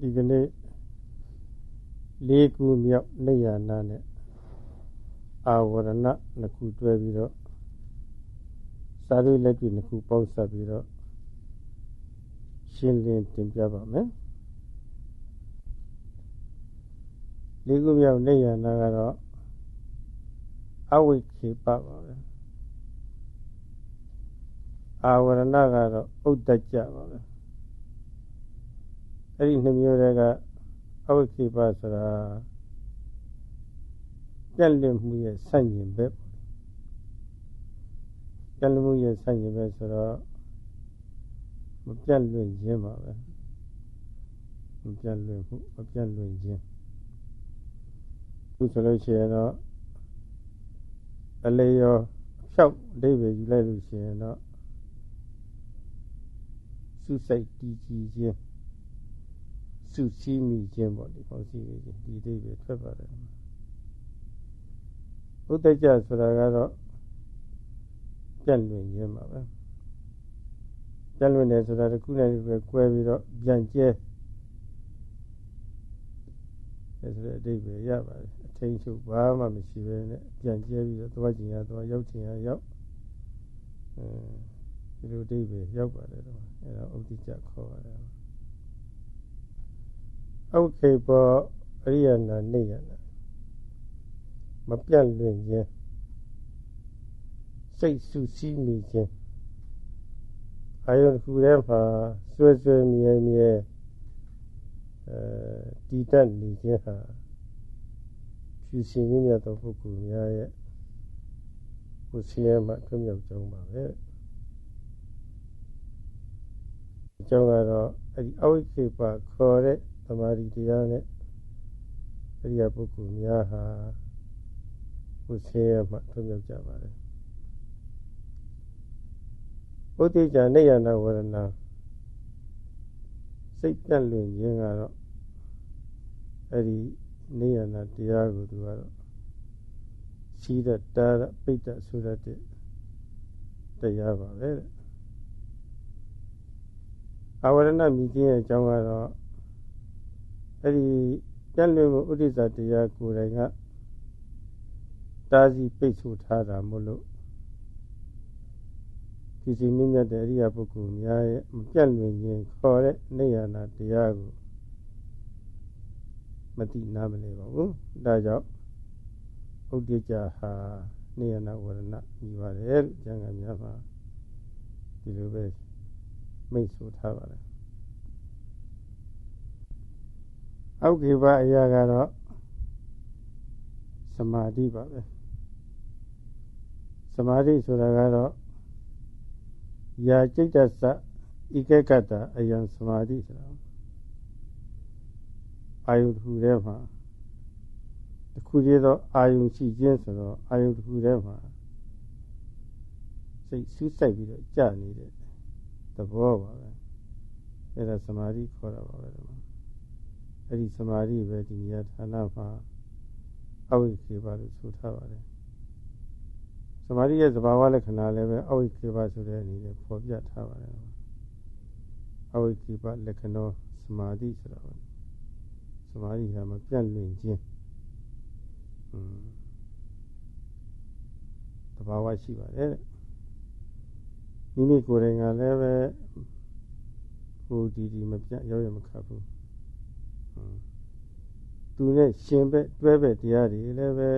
ဒီကနေ့လေးခုမြောက်နေရနာနဲ့အာဝရဏနှစ်ခုတွဲပြီးတော့စာရိလက်ပြနှစ်ခုပေါင်းစပ်ပြီးတော့ရှင်းလင်းတင်ပြပါမယ်လေးခုမြောက်နေရနာကတော့အဝိခေပပါပဲအာဝရဏကတော့ဥဒ္ဒကြပါပဲ အဲ့ဒီနှမျိုးတွေကအဝိခိပဆိုတာပြက်လွတ်မှုရဲ့ဆန့်ကျင်ဘက်ပြက်လွတ်မှုရဲ့ဆန့်ကျင်ဘက်ဆိုတော့မပြတ်လွင့်ခြင်းပါပဲမပြတ်လွင့်မှုမပြတ်လွင့်ခြင်းသူဆိုလို့ရှိရင်တော့အလေရောအဖြောက်အဓိပ္ပာယ်ယူလိုက်လို့ရှိရင်တော့စုစိတ်တည်ကြည်ခြင်း စုစည်းမိခြင်းပေါ့ဒီပေါင်းစည်းမိခြင်းဒီအဓိပ္ပာယ်ထွက်ပါတယ်ဥဒ္ဒကြဆိုတာကတော့ပြက်လွင်ခြင်းပါပဲပြက်လွင်တယ်ဆိုတာတစ်ခုနဲ့တစ်ခုကွဲပြီးတော့ပြန်ကျဲအဲဆိုတဲ့အဓိပ္ပာယ်ရပါတယ်အထင်းချုပ်ဘာမှမရှိဘဲနဲ့ပြန်ကျဲပြီးတော့သွားချင်ရသွားရောက်ချင်ရရောက်အဲဒီလိုအဓိပ္ပာယ်ရောက်ပါတယ်တော့အဲဒါဥဒ္ဒကြခေါ်ပါတယ် ဥခေဘောအရိယနာနေယနာမပြတ်လွင့်ခြင်းစိတ်စုစည်းမိခြင်းအာယုတစ်ခုတည်းမှာဆွဲဆွဲမြဲမြဲအဲတည်တတ်နေခြင်းဟာဖြူစင်မြတ်သောပုဂ္ဂိုလ်များရဲ့ကိုယ်ဆင်းရဲမှထွမြောက်ကြောင်းပါပဲအကြောင်းကတော့အဲ့ဒီအဝိခေပခေါ်တဲ့ သမာဓိတရားနဲ့အရိယာပုဂ္ဂိုလ်များဟာကိုယ်ဆင်းရဲမှထွမြောက်ကြပါတယ်ဘုဒ္ဓကြနေယနာဝရဏစိတ်ပြတ်လွင်ခြင်းကတော့အဲ့ဒီနေယနာတရားကိုသူကတော့ရှိတဲ့တာရပိဋ္ဌဆိုတဲ့တရားပါပဲအဝရဏမြည်ခြင်းရဲ့အကြောင်းကတော့ အဲ့ဒီပြန့်လွင့်မှုဥဒိစ္စတရားကိုယ်တိုင်ကတားစီပိတ်ဆို့ထားတာမို့လို့ဒီစီမြင့်မြတ်တဲ့အရိယာပုဂ္ဂိုလ်များရဲ့မပြန့်လွင့်ခြင်းခေါ်တဲ့နေရနာတရားကိုမတိနားမလဲပါဘူးဒါကြောင့်ဥဒိကြဟာနေရနာဝရဏညီပါတယ်လို့ကျမ်းဂန်များမှာဒီလိုပဲမိတ်ဆိုထားပါတယ် အောက်ခေဘအရာကတော့သမာဓိပါပဲသမာဓိဆိုတာကတော့ယာจิตတသဣကေကတအယံသမာဓိဆိုတာအာယုတစ်ခုထဲမှာတစ်ခုတည်းသောအာယုရှိခြင်းဆိုတော့အာယုတစ်ခုထဲမှာစိတ်ဆူးစိုက်ပြီးတော့ကြာနေတဲ့သဘောပါပဲအဲ့ဒါသမာဓိခေါ်တာပါပဲဒီမှာ အဲ့ဒီသမာဓိပဲဒီနေရာဌာနမှာအဝိခေဘလို့ဆိုထားပါတယ်သမာဓိရဲ့သဘာဝလက္ခဏာလည်းပဲအဝိခေဘဆိုတဲ့အနေနဲ့ဖော်ပြထားပါတယ်အဝိခေဘလက္ခဏာသမာဓိဆိုတာပါသမာဓိဟာမပြတ်လွင်ခြင်းอืมသဘာဝရှိပါတယ်တဲ့မိမိကိုယ်တိုင်ကလည်းပဲဟိုဒီဒီမပြတ်ရောက်ရမခတ်ဘူး သူနဲ့ရှင်ဘက်တွဲဘက်တရားတွေလည်းပဲ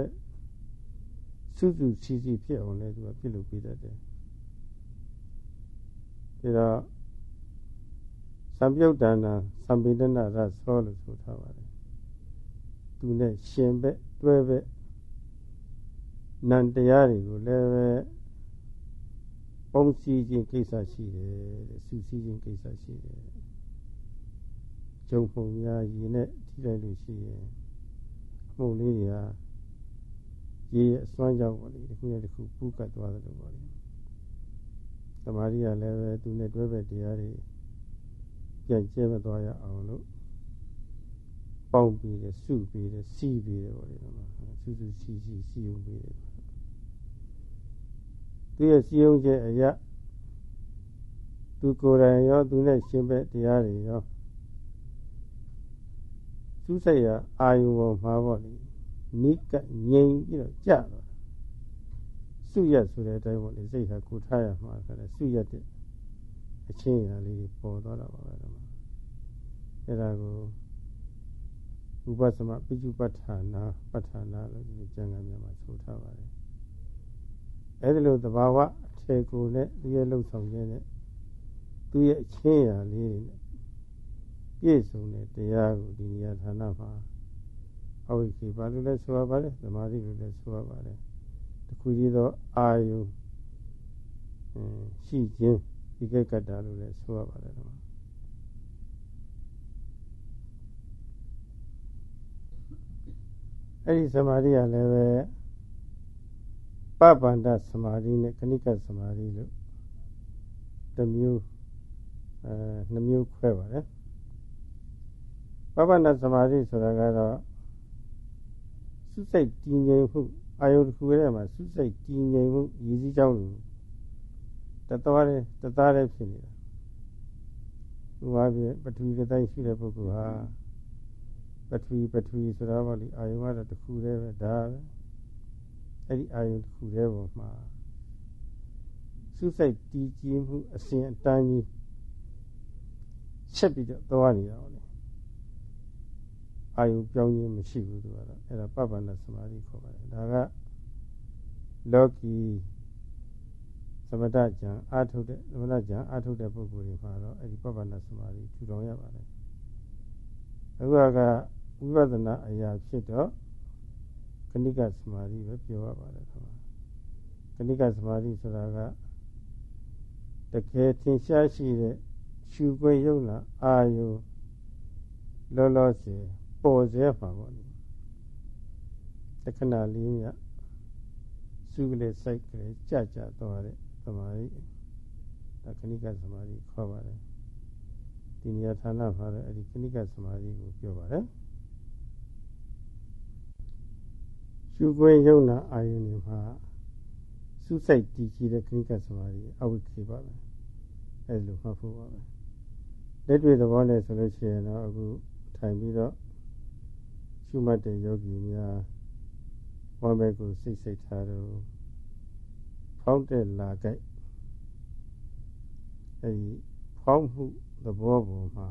စုစုစည်းစည်းဖြစ်အောင်လည်းသူကပြုလုပ်ပေးတတ်တယ်ဒါတော့သံပြုတ်တဏ္ဍသံပိဒနာရသောလို့ဆိုထားပါတယ်သူနဲ့ရှင်ဘက်တွဲဘက်နံတရားတွေကိုလည်းပဲပုံစည်းခြင်းကိစ္စရှိတယ်စုစည်းခြင်းကိစ္စရှိတယ် ဂျုံပုံများရေနဲ့ထိလိုက်လို့ရှိရင်အမှုလေးတွေဟာရေရဲ့အစွမ်းကြောင့်ပေါ့လေတစ်ခုနဲ့တစ်ခုပူးကတ်သွားတယ်လို့ပေါ့လေတမာရီကလည်းပဲသူနဲ့တွဲဘက်တရားတွေပြန်ကျဲမသွားရအောင်လို့ပေါင်းပြီးတယ်စုပြီးတယ်စီးပြီးတယ်ပေါ့လေစုစုစီးစီးစီးုံပြီးတယ်သူရဲ့စီယုံချက်အရာသူကိုယ်တိုင်ရောသူနဲ့ရှင်ဘက်တရားတွေရော စူးစိုက်ရအာယုံပေါ်မှာပေါ့လေနိကငြိမ်ပြီးတော့ကြာတော့စုရက်ဆိုတဲ့အတိုင်းပေါ့လေစိတ်ဟာကိုထားရမှာဆိုတဲ့စုရက်တဲ့အချင်းအရာလေးပေါ်သွားတာပါပဲတော့အဲ့ဒါကိုဥပသမပိจุပဋ္ဌာနာပဋ္ဌာနာလို့ဒီကျမ်းဂန်များမှာဆိုထားပါတယ်အဲ့ဒီလိုသဘာဝအထေကိုနဲ့သူရဲ့လှုပ်ဆောင်ခြင်းနဲ့သူရဲ့အချင်းအရာလေးတွေနဲ့ ပြည့်စုံတဲ့တရားကိုဒီနေရာဌာနမှာအဝိခေဘာလို့လဲဆိုရပါတယ်သမာဓိလို့လဲဆိုရပါတယ်တခုကြီးသောအာယုရှိခြင်းဒီကိကတ္တာလို့လဲဆိုရပါတယ်တော့အဲ့ဒီသမာဓိကလည်းပဲပပန္ဒသမာဓိနဲ့ခဏိကသမာဓိလို့တစ်မျိုးအဲနှမျိုးခွဲပါတယ် ပပန္ဒသမာဓိဆိုတာကတော့စုစိတ်တည်ငြိမ်မှုအာယုတစ်ခုထဲမှာစုစိတ်တည်ငြိမ်မှုရည်စည်းကြောင်းလို့တသွားတယ်တသားတယ်ဖြစ်နေတာဥပမာပြပထဝီကတိုင်းရှိတဲ့ပုဂ္ဂိုလ်ဟာပထဝီပထဝီဆိုတော့ဗောလေအာယုကတော့တစ်ခုတည်းပဲဒါပဲအဲ့ဒီအာယုတစ်ခုတည်းပေါ်မှာစုစိတ်တည်ကြည်မှုအစဉ်အတန်းကြီးချက်ပြီးတော့သွားနေတာဗောလေ အာယုပြောင်းခြင်းမရှိဘူးသူကတော့အဲ့ဒါပပ္ပန္နသမာဓိခေါ်ပါတယ်ဒါကလောကီသမထကြံအာထုတ်တဲ့သမထကြံအာထုတ်တဲ့ပုဂ္ဂိုလ်တွေမှာတော့အဲ့ဒီပပ္ပန္နသမာဓိထူထောင်ရပါတယ်အခုကဝိပဿနာအရာဖြစ်တော့ကဏိကသမာဓိပဲပြောရပါတယ်ခင်ဗျာကဏိကသမာဓိဆိုတာကတကယ်ထင်ရှားရှိတဲ့ရှုခွင့်ယုံနာအာယုလောလောဆယ် ပေါ်စေမှာပေါ့လေတခဏလေးမြစုကလေးစိုက်ကလေးကြကြသွားတဲ့သမာဓိဒါခဏိကသမာဓိခေါ်ပါတယ်ဒီနေရာဌာနမှာလည်းအဲ့ဒီခဏိကသမာဓိကိုပြောပါတယ်ရှုခွင့်ယုံနာအာယုန်တွေမှာစုစိတ်တည်ကြည်တဲ့ခဏိကသမာဓိအဝိခေပါပဲအဲ့လိုမှတ်ဖို့ပါပဲလက်တွေ့သဘောနဲ့ဆိုလို့ရှိရင်တော့အခုထိုင်ပြီးတော့ ရှုမှတ်တဲ့ယောဂီများဝမ်းဘက်ကိုစိတ်စိတ်ထားတော့ဖောင်းတဲ့လာကြိုက်အဲဒီဖောင်းမှုသဘောပေါ်မှာ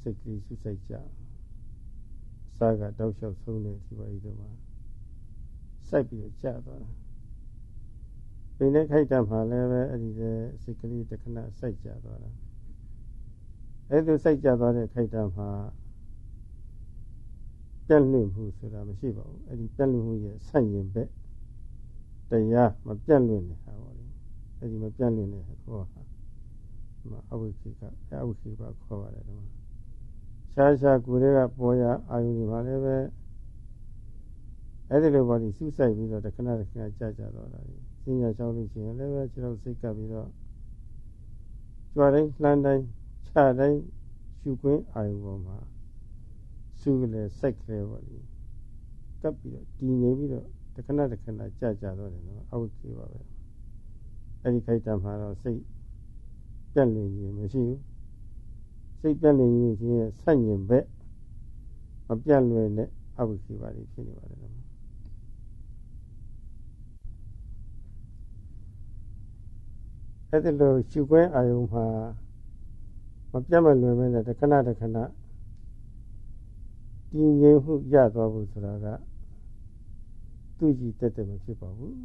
စိတ်ကလေးစုစိတ်ကြစားကတောက်လျှောက်ဆုံးနေဒီပါဤတော့မှာစိုက်ပြီးကြာသွားတာပိနေခိုက်တမှာလည်းပဲအဲ့ဒီတဲ့စိတ်ကလေးတစ်ခဏစိုက်ကြသွားတာအဲ့လိုစိုက်ကြသွားတဲ့ခိုက်တမှာ ပြက်လွင့်မှုဆိုတာမရှိပါဘူးအဲ့ဒီပြက်လွင့်မှုရဲ့ဆန့်ကျင်ဘက်တရားမပြက်လွင့်နေတာပေါ့လေအဲ့ဒီမပြက်လွင့်တဲ့ခေါ်ဟာဒီမှာအဝိခိကအဝိခိကခေါ်ပါတယ်ဒီမှာရှားရှားကိုယ်တွေကပေါ်ရအာယုန်တွေပါလည်းပဲအဲ့ဒီလိုပေါ့ဒီစူးစိုက်ပြီးတော့တခဏတခဏကြာကြာတော့တာစဉ္ညာချောင်းလို့ရှိရင်လည်းပဲကျွန်တော်စိတ်ကပ်ပြီးတော့ကြွားတိုင်းလှမ်းတိုင်းခြားတိုင်းရှုခွင်းအာယုန်ပေါ်မှာ စုကလေးစိုက်ကလေးပေါ့လေကပ်ပြီးတော့တည်ငြိမ်ပြီးတော့တခဏတခဏကြာကြာတော့တယ်နော်အဝိကေပါပဲအဲ့ဒီခိုက်တံမှာတော့စိတ်ပြက်လွင်ခြင်းမရှိဘူးစိတ်ပြက်လွင်ခြင်းချင်းရဲ့ဆန့်ကျင်ဘက်မပြတ်လွင်တဲ့အဝိကေပါတွေဖြစ်နေပါတယ်နော်အဲ့ဒီလိုရှုခွင်းအာယုံမှာမပြတ်မလွင်မဲနဲ့တခဏတခဏ တည်ငြိမ်မှုရသွားဖို့ဆိုတာကသူ့ကြည်တက်တက်မဖြစ်ပါဘူး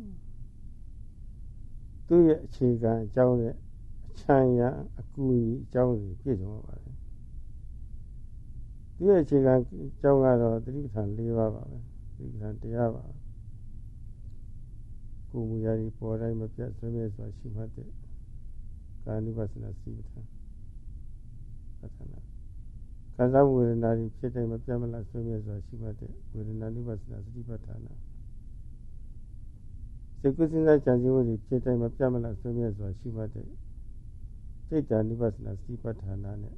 သူ့ရဲ့အခြေခံအကြောင်းနဲ့အချမ်းရအကူအညီအကြောင်းတွေပြည့်စုံပါပါတယ်သူ့ရဲ့အခြေခံအကြောင်းကတော့သတိပဋ္ဌာန်၄ပါးပါပဲသတိပဋ္ဌာန်တရားပါကိုယ်မူရာဒီပေါ်တိုင်းမပြတ်ဆွေးမြဲစွာရှိမှတ်တဲ့ကာနုပသနာစီပဋ္ဌာန်ပဋ္ဌာန် ခံစားဝေဒနာတွေဖြစ်တဲ့မပြတ်မလားဆွေးမြဲစွာရှိမှတ်တဲ့ဝေဒနာနုပသနာစတိပဋ္ဌာနာစိတ်ကူးစဉ်းစားကြံစည်မှုတွေဖြစ်တဲ့မပြတ်မလားဆွေးမြဲစွာရှိမှတ်တဲ့စိတ်တ ानु ပသနာစတိပဋ္ဌာနာနဲ့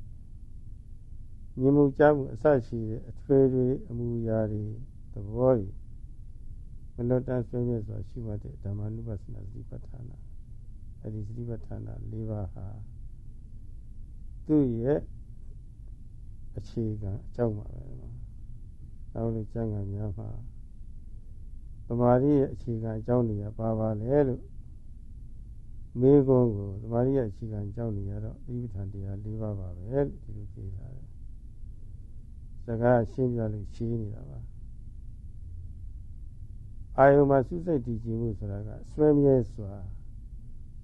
မြင်မှုကြားမှုအစရှိတဲ့အထွေတွေအမူအရာတွေသဘောတွေမလွတ်တမ်းဆွေးမြဲစွာရှိမှတ်တဲ့ဓမ္မ ानु ပသနာစတိပဋ္ဌာနာအဲဒီစတိပဋ္ဌာနာ၄ပါးဟာသူ့ရဲ့ အခြေခံအကြောင်းပါပဲနောက်လို့ကျမ်းဂန်များမှာသမာဓိရဲ့အခြေခံအကြောင်းတွေကပါပါလဲလို့မေးခွန်းကိုသမာဓိရဲ့အခြေခံအကြောင်းတွေကတော့သီပဋ္ဌာန်တရား၄ပါးပါပဲလို့ဒီလိုပြေးထားတယ်စကားရှင်းပြလို့ရှင်းနေတာပါအာယုံမှာစုစိတ်တည်ကြည်မှုဆိုတာကစွဲမြဲစွာ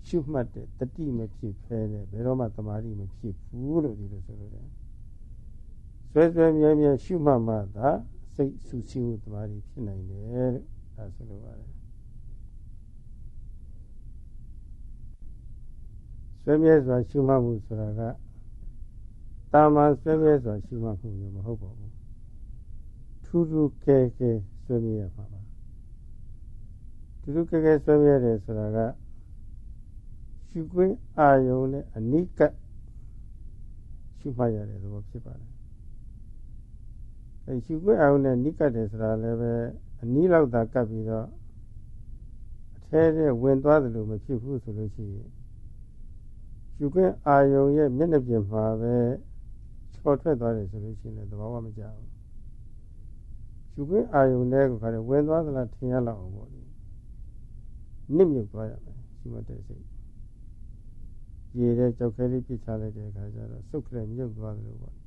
ရှုမှတ်တဲ့တတိမဖြစ်ဖဲနဲ့ဘယ်တော့မှတမာတိမဖြစ်ဘူးလို့ဒီလိုဆိုလို့တယ် ဆွဲဆွဲမြဲမြဲရှုမှတ်မှသာစိတ်ဆူဆီးမှုတမာတိဖြစ်နိုင်တယ်လို့ဒါဆိုလိုပါတယ်ဆွဲမြဲစွာရှုမှတ်မှုဆိုတာကတာမန်ဆွဲမြဲစွာရှုမှတ်မှုမျိုးမဟုတ်ပါဘူးထူးထူးကဲကဲဆွဲမြဲရမှာပါထူးထူးကဲကဲဆွဲမြဲတယ်ဆိုတာကရှုခွင့်အာယုံနဲ့အနိကရှုမှတ်ရတဲ့သဘောဖြစ်ပါတယ် အဲရှုခွင့်အာယုံနဲ့နိကတယ်ဆိုတာလည်းပဲအနီးလောက်သာကပ်ပြီးတော့အထဲထဲဝင်သွားတယ်လို့မဖြစ်ဘူးဆိုလို့ရှိရင်ရှုခွင့်အာယုံရဲ့မျက်နှာပြင်မှာပဲချော်ထွက်သွားတယ်ဆိုလို့ရှိရင်သဘာဝမကျဘူးရှုခွင့်အာယုံနဲ့ကိုခါတယ်ဝင်သွားသလားထင်ရလောက်အောင်ပေါ့လေနစ်မြုပ်သွားရမယ်ရှုမှတ်တဲ့စိတ်ရေတဲ့ကြောက်ခဲလေးပြစ်ချလိုက်တဲ့အခါကျတော့စုပ်ကလေးမြုပ်သွားတယ်လို့ပေါ့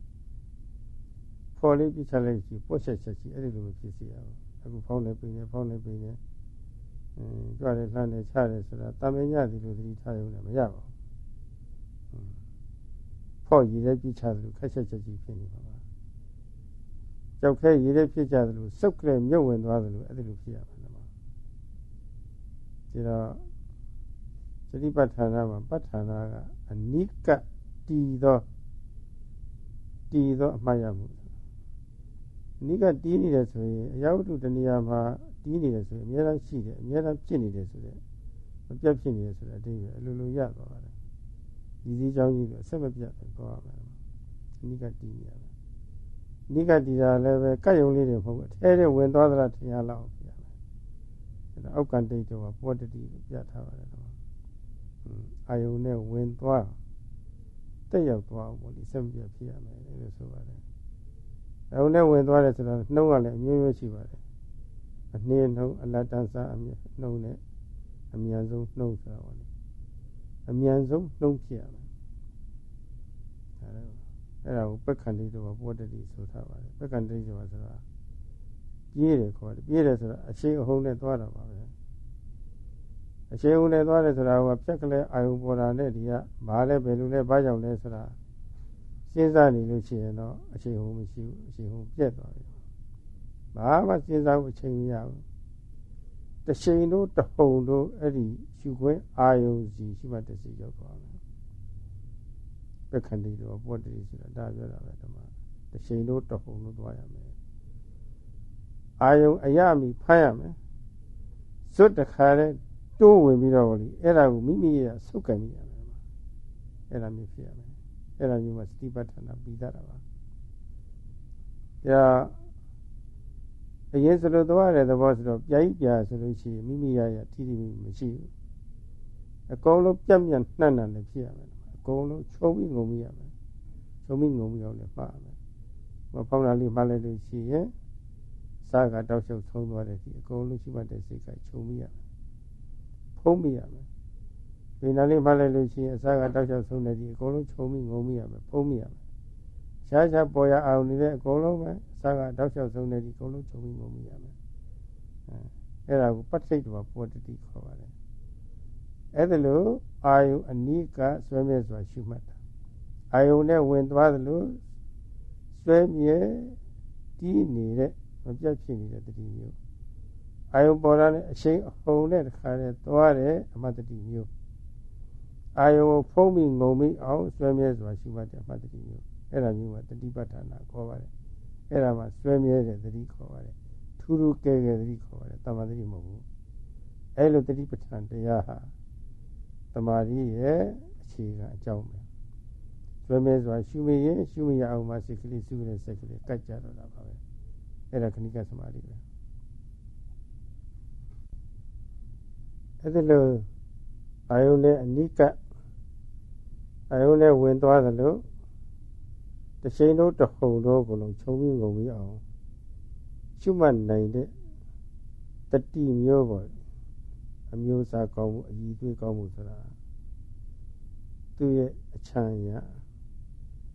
ဖော်လေးပြစ်ချလိုက်ရှိပွက်ချက်ချက်ရှိအဲ့ဒီလိုဖြစ်စီရအောင်အခုဖောင်းနေပိနေဖောင်းနေပိနေအင်းကြွတယ်လှမ်းတယ်ချတယ်ဆိုတာတာမင်ညသည်လို့သတိထားရုံနဲ့မရပါဘူးဖော်ရည်တဲ့ပြစ်ချတယ်လို့ခက်ချက်ချက်ကြီးဖြစ်နေပါပါကြောက်ခဲရည်တဲ့ဖြစ်ကြတယ်လို့စုပ်ကလေးမြုပ်ဝင်သွားတယ်လို့အဲ့ဒီလိုဖြစ်ရပါမှာဒီတော့သတိပဋ္ဌာန်မှာပဋ္ဌာန်ကအနိကတည်သောတည်သောအမှတ်ရမှု အနိကတည်နေတယ်ဆိုရင်အရာဝတ္ထုတဏှာမှာတည်နေတယ်ဆိုရင်အများအားရှိတယ်အများအားဖြစ်နေတယ်ဆိုတဲ့မပြတ်ဖြစ်နေတယ်ဆိုတဲ့အတိတ်ပဲအလိုလိုရသွားပါတယ်ဒီစည်းကြောင်းကြီးတော့အဆက်မပြတ်ပဲပြောရမယ်အနိကတည်နေရတယ်အနိကတည်တာလည်းပဲကတ်ယုံလေးတွေမဟုတ်ဘူးအထဲထဲဝင်သွားသလားထင်ရလောက်ပြရမယ်အဲဒါအောက်ကတိတ်တော့ပေါ်တတိလို့ပြထားပါတယ်တော့အာယုံနဲ့ဝင်သွားတက်ရောက်သွားအောင်ပေါ့ဒီစက်ပြဖြစ်ရမယ်လို့ဆိုပါတယ် အာယုံနဲ့ဝင်သွားတယ်ဆိုတော့နှုံးကလည်းအမျိုးမျိုးရှိပါတယ်အနှင်းနှုံးအလတ်တန်းစားအမြနှုံးနဲ့အမြန်ဆုံးနှုံးဆိုတာပေါ့လေအမြန်ဆုံးနှုံးဖြစ်ရမယ်အဲ့ဒါကိုပက္ခန္တိတော့ပေါ်တတိဆိုထားပါတယ်ပက္ခန္တိဆိုတာဆိုတာပြေးတယ်ခေါ်တယ်ပြေးတယ်ဆိုတာအရှိအဟုန်နဲ့သွားတာပါပဲအရှိန်ဦးနဲ့သွားတယ်ဆိုတာကဖြက်ကလေးအာယုပေါ်တာနဲ့ဒီကဘာလဲဘယ်လိုလဲဘာကြောင့်လဲဆိုတာ စဉ်းစားနေလို့ရှိရင်တော့အချိန်ဟုံးမရှိဘူးအချိန်ဟုံးပြတ်သွားပြီဘာမှစဉ်းစားဖို့အချိန်မရဘူးတချိန်တို့တဟုန်တို့အဲ့ဒီရှုခွင့်အာယုံစီရှိမှတစီရောက်သွားမယ်ပက္ခန္တိတော့ပောတတိဆိုတာဒါပြောတာပဲဓမ္မတချိန်တို့တဟုန်တို့သွားရမယ်အာယုံအရမီဖမ်းရမယ်ဇွတ်တခါတဲ့တိုးဝင်ပြီးတော့လေအဲ့ဒါကိုမိမိရဲ့ဆုတ်ကန်မိရမယ်အဲ့ဒါမျိုးဖြစ်ရမယ် အဲ့ဒါမျိုးမှာစတိပဋ္ဌာနာပြီးတတ်တာပါဒါအရင်စလို့သွားတဲ့သဘောဆိုတော့ပြိုင်ပြဆိုလို့ရှိရင်မိမိရရထိထိမိမရှိဘူးအကုန်လုံးပြက်ပြက်နှံ့နှံ့လည်းဖြစ်ရမယ်အကုန်လုံးချုံပြီးငုံမိရမယ်ချုံပြီးငုံပြီးအောင်လည်းမှားရမယ်ဟောဖောင်းတာလေးမှားလိုက်လို့ရှိရင်စားကတောက်ချုပ်ဆုံးသွားတဲ့ဒီအကုန်လုံးရှိမှတဲ့စိတ်ကချုံမိရမယ်ဖုံးမိရမယ်။ ဒီနာလေးမှတ်လိုက်လို့ရှိရင်အစားကတောက်ချောက်ဆုံးနေပြီအကုန်လုံးခြုံမိငုံမိရမယ်ဖုံးမိရမယ်။ရှားရှားပေါ်ရအောင်နေတဲ့အကုန်လုံးပဲအစားကတောက်ချောက်ဆုံးနေပြီအကုန်လုံးခြုံမိငုံမိရမယ်။အဲအဲ့ဒါကိုပဋိစိတ်တော်ပေါ်တတိခေါ်ပါတယ်။အဲ့ဒါလို့အာယုအနိကဆွဲမြဲစွာရှုမှတ်တာ။အာယုနဲ့ဝင်သွားသလိုဆွဲမြဲတီးနေတဲ့မပြတ်ဖြစ်နေတဲ့တတိမျိုးအာယုပေါ်လာတဲ့အချိန်အဟုန်နဲ့တခါတည်းသွားတဲ့အမတ္တိမျိုး အာယုကိုဖုံးပြီးငုံပြီးအောင်ဆွဲမြဲစွာရှိမှတဲ့အမတ္တိမျိုးအဲ့ဒါမျိုးကတတိပဋ္ဌာနာခေါ်ပါတယ်အဲ့ဒါမှဆွဲမြဲတဲ့တတိခေါ်ပါတယ်ထူးထူးကဲကဲတတိခေါ်ပါတယ်တမ္မာတတိမဟုတ်ဘူးအဲ့လိုတတိပဋ္ဌာန်တရားဟာတမာရီရဲ့အခြေခံအကြောင်းပဲဆွဲမြဲစွာရှုမိရင်ရှုမိရအောင်မှစိတ်ကလေးစုတဲ့စိတ်ကလေးကတ်ကြတော့တာပါပဲအဲ့ဒါခဏိကသမာဓိပဲအဲ့ဒါလို့အာယုန်နဲ့အနိက အာယုန်နဲ့ဝင်သွားသလိုတတချိန်တော့တဟုန်တော့ကိုလုံးခြုံပြီးငုံပြီးအောင်ရှုမှတ်နိုင်တဲ့တတိမျိုးပေါ့အမျိုးအစားကောင်းမှုအည်သွေးကောင်းမှုဆိုတာသူ့ရဲ့အချမ်းရ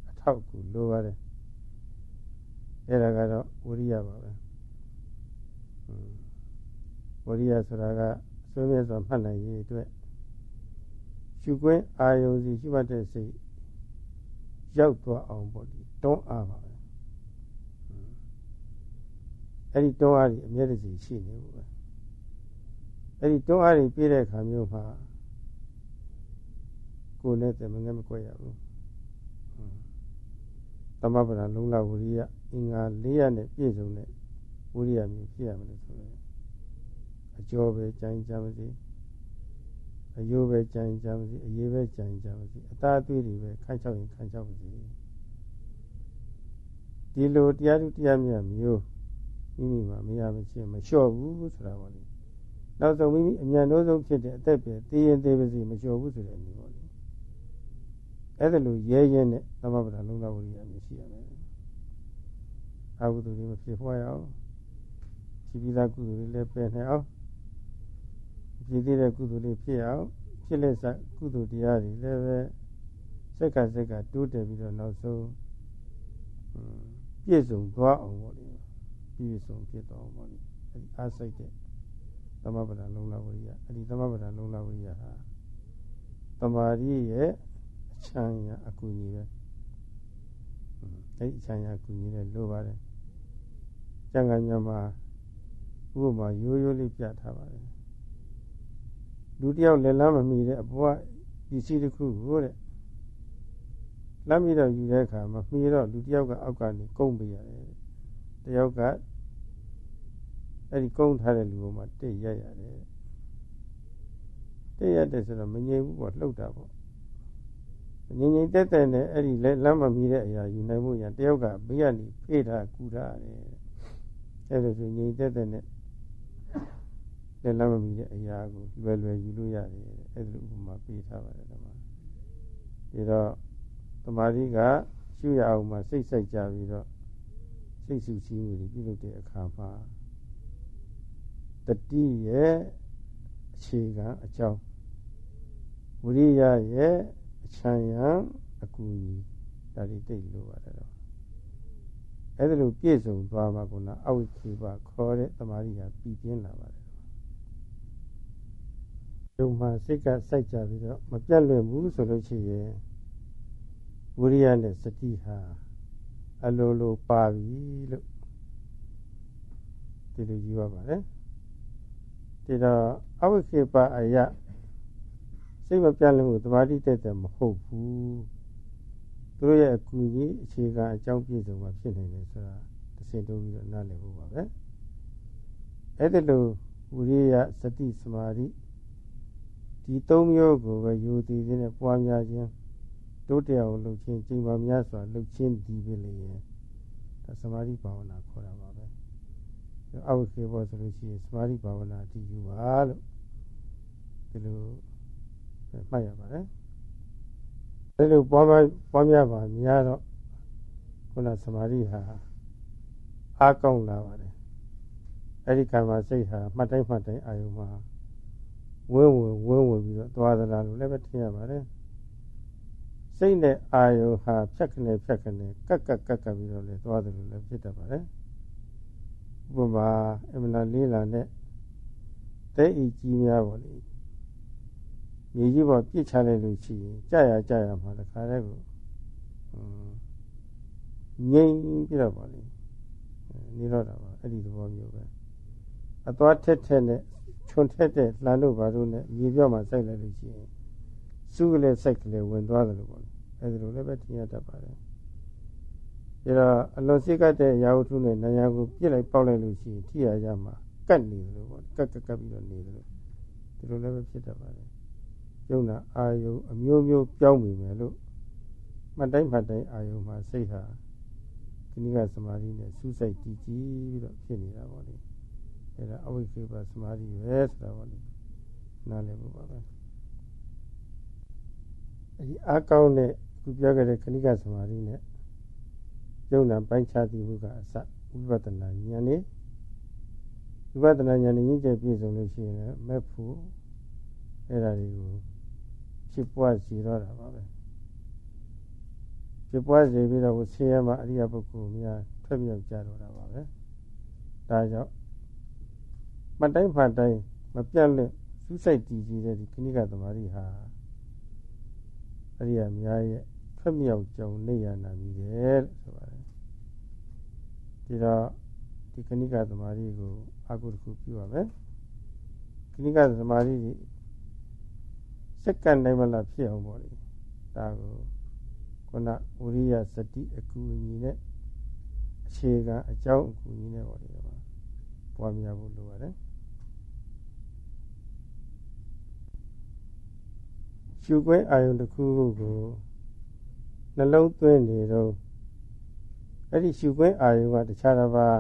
အထောက်ကူလိုပါတယ်အဲ့ဒါကတော့ဝိရိယပါပဲဝိရိယဆိုတာကဆွေးမြဲစွာမှတ်နိုင်ရေးအတွက် ရှုခွင့်အာယုံစီရှိမှတ်တဲ့စိတ်ရောက်သွားအောင်ပေါ့ဒီတွန်းအားပါပဲအဲ့ဒီတွန်းအားကြီးအမြဲတစေရှိနေဘူးပဲအဲ့ဒီတွန်းအားကြီးပြည့်တဲ့အခါမျိုးမှာကိုယ်နဲ့တည်းမငဲမကွက်ရဘူးသမဗရာလုံလဝရိယအင်္ဂါ၄ရနဲ့ပြည့်စုံတဲ့ဝိရိယမျိုးဖြစ်ရမယ်လို့ဆိုတယ်အကျော်ပဲကြိုင်ကြမစီ အယိုးပဲကြိုင်ကြမစီအရေးပဲကြိုင်ကြမစီအသားအသွေးတွေပဲခန့်ချောက်ရင်ခန့်ချောက်ပါစီဒီလိုတရားသူတရားမြတ်မျိုးမိမိမှာမရမချင်းမလျှော့ဘူးဆိုတာပါလေနောက်ဆုံးမိမိအမြန်ဆုံးဖြစ်တဲ့အသက်ပဲတည်ရင်တည်ပါစီမလျှော့ဘူးဆိုတဲ့အနေပေါ့လေအဲ့ဒါလိုရဲရဲနဲ့သမဗရာလုံလဝရိယမျိုးရှိရမယ်အကုသိုလ်တွေမဖြစ်ဖွားရအောင်ရှိပြီးသားကုသိုလ်တွေလည်းပယ်နိုင်အောင် ဖြစ်သေးတဲ့ကုသိုလ်တွေဖြစ်အောင်ဖြစ်လက်စကုသိုလ်တရားတွေလည်းပဲစက်ကစက်ကတိုးတက်ပြီးတော့နောက်ဆုံးပြည့်စုံသွားအောင်ပေါ့လေပြည့်စုံဖြစ်သွားအောင်ပေါ့လေအဲဒီအားစိတ်တဲ့သမဗဒလုံလဝရိယအဲဒီသမဗဒလုံလဝရိယဟာတမာရီရဲ့အချမ်းရအကူကြီးပဲအဲဒီအချမ်းရအကူကြီးလည်းလိုပါတယ်ကျန်ကမြတ်မှာဥပမာရိုးရိုးလေးပြထားပါတယ် လူတယောက်လက်လမ်းမမီတဲ့အဘွားပစ္စည်းတစ်ခုကိုတဲ့လမ်းပြီးတော့ယူတဲ့အခါမမီတော့လူတယောက်ကအောက်ကနေကုန်းပေးရတယ်တယောက်ကအဲ့ဒီကုန်းထားတဲ့လူကမှတိတ်ရရတယ်တိတ်ရတယ်ဆိုတော့မငြိမ်ဘူးပေါ့လှုပ်တာပေါ့ငြိမ်ငြိမ်တက်တက်နဲ့အဲ့ဒီလက်လမ်းမမီတဲ့အရာယူနိုင်မှုရတယောက်ကဘေးကနေဖေးထားကူထားရတယ်အဲ့လိုဆိုငြိမ်တက်တက်နဲ့ လက်လမ်းမမီတဲ့အရာကိုလွယ်လွယ်ယူလို့ရတယ်အဲ့ဒါလိုဥပမာပေးထားပါတယ်ဓမ္မဒီတော့တမာတိကရှုရအောင်မှစိတ်ဆိုင်ကြပြီးတော့စိတ်ဆူဆီးမှုတွေပြုလုပ်တဲ့အခါမှာတတိရဲ့အခြေခံအကြောင်းဝိရိယရဲ့အချမ်းရံအကူကြီးဒါတွေတိတ်လို့ပါတယ်တော့အဲ့ဒါလိုပြည့်စုံသွားမှကုနာအဝိခေပခေါ်တဲ့တမာတိဟာပြည်ပြင်းလာပါတယ် ယုံမှစိတ်ကစိုက်ကြပြီးတော့မပြတ်လွင့်ဘူးဆိုလို့ရှိရင်ဝိရိယနဲ့စတိဟာအလိုလိုပါပြီလို့ဒီလိုယူရပါတယ်ဒီတော့အဝိခေပအယစိတ်မပြတ်လွင့်မှုသမာဓိတက်တယ်မဟုတ်ဘူးသူတို့ရဲ့အကူကြီးအခြေခံအကြောင်းပြည့်စုံမှဖြစ်နိုင်တယ်ဆိုတာတစ်ဆင့်တိုးပြီးတော့နားလည်ဖို့ပါပဲအဲ့ဒီလိုဝိရိယစတိစမာဓိ ဒီသုံးမျိုးကိုပဲယူတည်ခြင်းနဲ့ပွားများခြင်းတိုးတက်အောင်လုပ်ခြင်းချိန်ပါများစွာလုပ်ခြင်းဒီပဲလေဒါသမာဓိဘာဝနာခေါ်တာပါပဲအဝိကေဘောဆိုလို့ရှိရင်သမာဓိဘာဝနာတည်ယူပါလို့ဒီလိုမှတ်ရပါတယ်ဒီလိုပွားများပွားများပါများတော့ခုနသမာဓိဟာအားကောင်းလာပါတယ်အဲ့ဒီကံမှာစိတ်ဟာမှတ်တိုင်းမှတ်တိုင်းအာယုံမှာ ဝင်းဝင်ဝင်းဝင်ပြီးတော့သွားသလားလို့လည်းပဲထင်ရပါတယ်စိတ်နဲ့အာယုဟာဖြတ်ခနဲ့ဖြတ်ခနဲ့ကက်ကက်ကက်ကပြီးတော့လေသွားတယ်လို့လည်းဖြစ်တတ်ပါတယ်ဥပမာအမနာလေးလာနဲ့တဲဤကြီးများပေါ့လေမြေကြီးပေါ်ပြစ်ချလိုက်လို့ရှိရင်ကြာရကြာရမှာတခါတည်းကိုငြိမ်ပြတော့ပါလေနေတော့တာပါအဲ့ဒီသဘောမျိုးပဲအသွားထက်ထက်နဲ့ ခြုံထက်တဲ့လှန်တို့ဘာလို့နဲ့မြေပြော့မှာစိုက်လိုက်လို့ရှိရင်စုကလေးစိုက်ကလေးဝင်သွားတယ်လို့ပေါ့အဲဒီလိုလည်းပဲထင်ရတတ်ပါတယ်ဒါတော့အလွန်စိတ်ကတဲ့ရာဟုထုနဲ့နာယာကိုပြစ်လိုက်ပေါက်လိုက်လို့ရှိရင်ထိရရမှာကတ်နေတယ်လို့ပေါ့ကတ်ကတ်ကတ်ပြီးတော့နေတယ်လို့ဒီလိုလည်းပဲဖြစ်တတ်ပါတယ်ယုံနာအာယုအမျိုးမျိုးပြောင်းပြီမယ်လို့မှတ်တိုင်းမှတ်တိုင်းအာယုမှာစိတ်ဟာခဏကသမာဓိနဲ့စူးစိုက်တည်ကြည်ပြီးတော့ဖြစ်နေတာပေါ့လေ အဲဒါအဝိကေပသမာဓိပဲဆိုတာပေါ့လေနားလည်ဖို့ပါပဲအဲဒီအကောင်းတဲ့အခုပြောခဲ့တဲ့ခဏိကသမာဓိနဲ့ယုံနာပိုင်းခြားသိမှုကအစဝိပဿနာဉာဏ်နဲ့ဝိပဿနာဉာဏ်နဲ့ရင်းကျက်ပြည့်စုံလို့ရှိရင်လည်းမဲ့ဖို့အဲ့ဒါတွေကိုဖြစ်ပွားစီတော့တာပါပဲဖြစ်ပွားစေပြီးတော့ဆင်းရဲမှာအရိယပုဂ္ဂိုလ်များထွက်မြောက်ကြတော့တာပါပဲဒါကြောင့် မတိုင်းဖတ်တိုင်းမပြတ်လက်စူးစိုက်တည်ကြည်တဲ့ဒီခဏိကသမာဓိဟာအရိယာများရဲ့ဖက်မြောက်ကြောင်နေရနာမိတယ်ဆိုပါတယ်ဒီတော့ဒီခဏိကသမာဓိကိုအကုတခုပြုပါမယ်ခဏိကသမာဓိဒီစက္ကန့်တိုင်းမလားဖြစ်အောင်ပေါ့လေဒါကိုခုနဝိရိယစတိအကူအညီနဲ့အခြေခံအကြောင်းအကူအညီနဲ့ပေါ့လေပွားများဖို့လိုပါတယ် ရှုခွင့်အာယုံတစ်ခုခုကိုနှလုံးသွင်းနေတော့အဲ့ဒီရှုခွင့်အာယုံကတခြားတစ်ပါး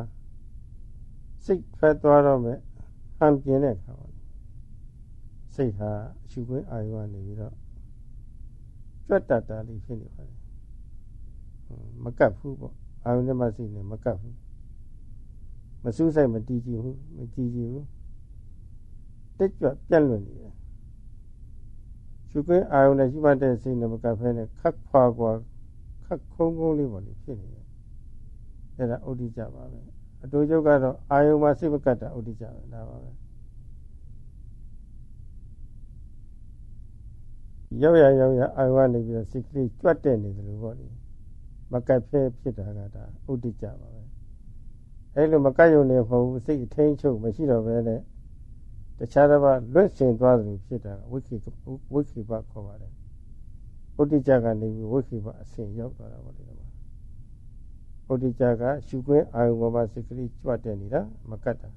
စိတ်ထွက်သွားတော့မယ်ဟန်ပြင်းတဲ့အခါပါစိတ်ဟာရှုခွင့်အာယုံကနေပြီးတော့ကြွတ်တတ်တာလေးဖြစ်နေပါတယ်မကတ်ဘူးပေါ့အာယုန်နဲ့မှစိတ်နဲ့မကတ်ဘူးမစူးစိုက်မတီးကြည့်ဘူးမကြည့်ကြည့်ဘူးတက်ကြွပြန့်လွင့်နေတယ် ရှုခွင့်အာယုန်နဲ့ရှိမှတဲ့စိတ်နဲ့မကတ်ဖဲနဲ့ခတ်ခွာခွာခတ်ခုံးခုံးလေးပေါ့လေဖြစ်နေတယ်အဲ့ဒါဥဒိကြပါပဲအတူချုပ်ကတော့အာယုန်မှာစိတ်မကတ်တာဥဒိကြပဲဒါပါပဲရောက်ရရောက်ရအာယုန်ကနေပြီးတော့စိတ်ကလေးကြွတ်တဲ့နေတယ်လို့ပေါ့လေမကတ်ဖဲဖြစ်တာကဒါဥဒိကြပါပဲအဲလိုမကတ်ယုံနေမဟုတ်ဘူးစိတ်အထိန်ချုပ်မရှိတော့ဘဲနဲ့ တခြားတစ်ပါးလွတ်စင်သွားသလိုဖြစ်တာဝိခိဝိခိပခေါ်ပါတယ်ဥဒိကြကနေပြီးဝိခိပအစဉ်ရောက်သွားတာပေါ့ဒီမှာဥဒိကြကရှုခွင့်အာယုံပေါ်မှာစိတ်ကလေးကြွတဲ့နေတာမကတ်တာ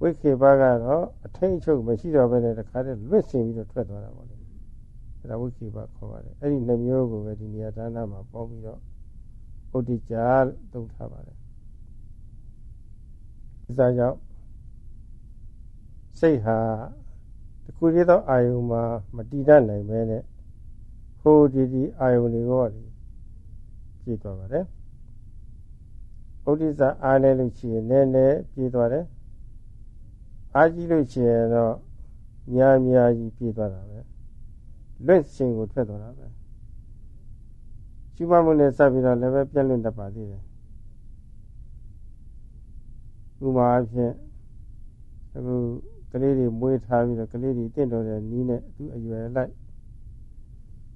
ဝိခိပကတော့အထိန်ချုပ်မရှိတော့ဘဲနဲ့တခါတည်းလွတ်စင်ပြီးတော့ထွက်သွားတာပေါ့အဲ့ဒါဝိခိပခေါ်ပါတယ်အဲ့ဒီနှမျိုးကိုပဲဒီနေရာဌာနမှာပေါင်းပြီးတော့ဥဒိကြလို့သုံးထားပါတယ်ဒါကြောင့် စိတ်ဟာတခုတည်းသောအာယုံမှာမတည်တတ်နိုင်ပဲနဲ့ဟိုဒီဒီအာယုံတွေကိုလေပြည့်သွားပါတယ်ဥဒိစ္စအားနေလို့ရှိရင်နည်းနည်းပြည့်သွားတယ်အားကြီးလို့ရှိရင်တော့များများကြီးပြည့်သွားတာပဲလွတ်ရှင်ကိုထွက်သွားတာပဲရှုမှတ်မှုနဲ့စပ်ပြီးတော့လည်းပဲပြည့်လွတ်တတ်ပါသေးတယ်ဥမာအဖြစ်အခု ကလေးတွေမွေးထားပြီးတော့ကလေးတွေတင့်တော်တဲ့နီးနဲ့သူ့အရွယ်လိုက်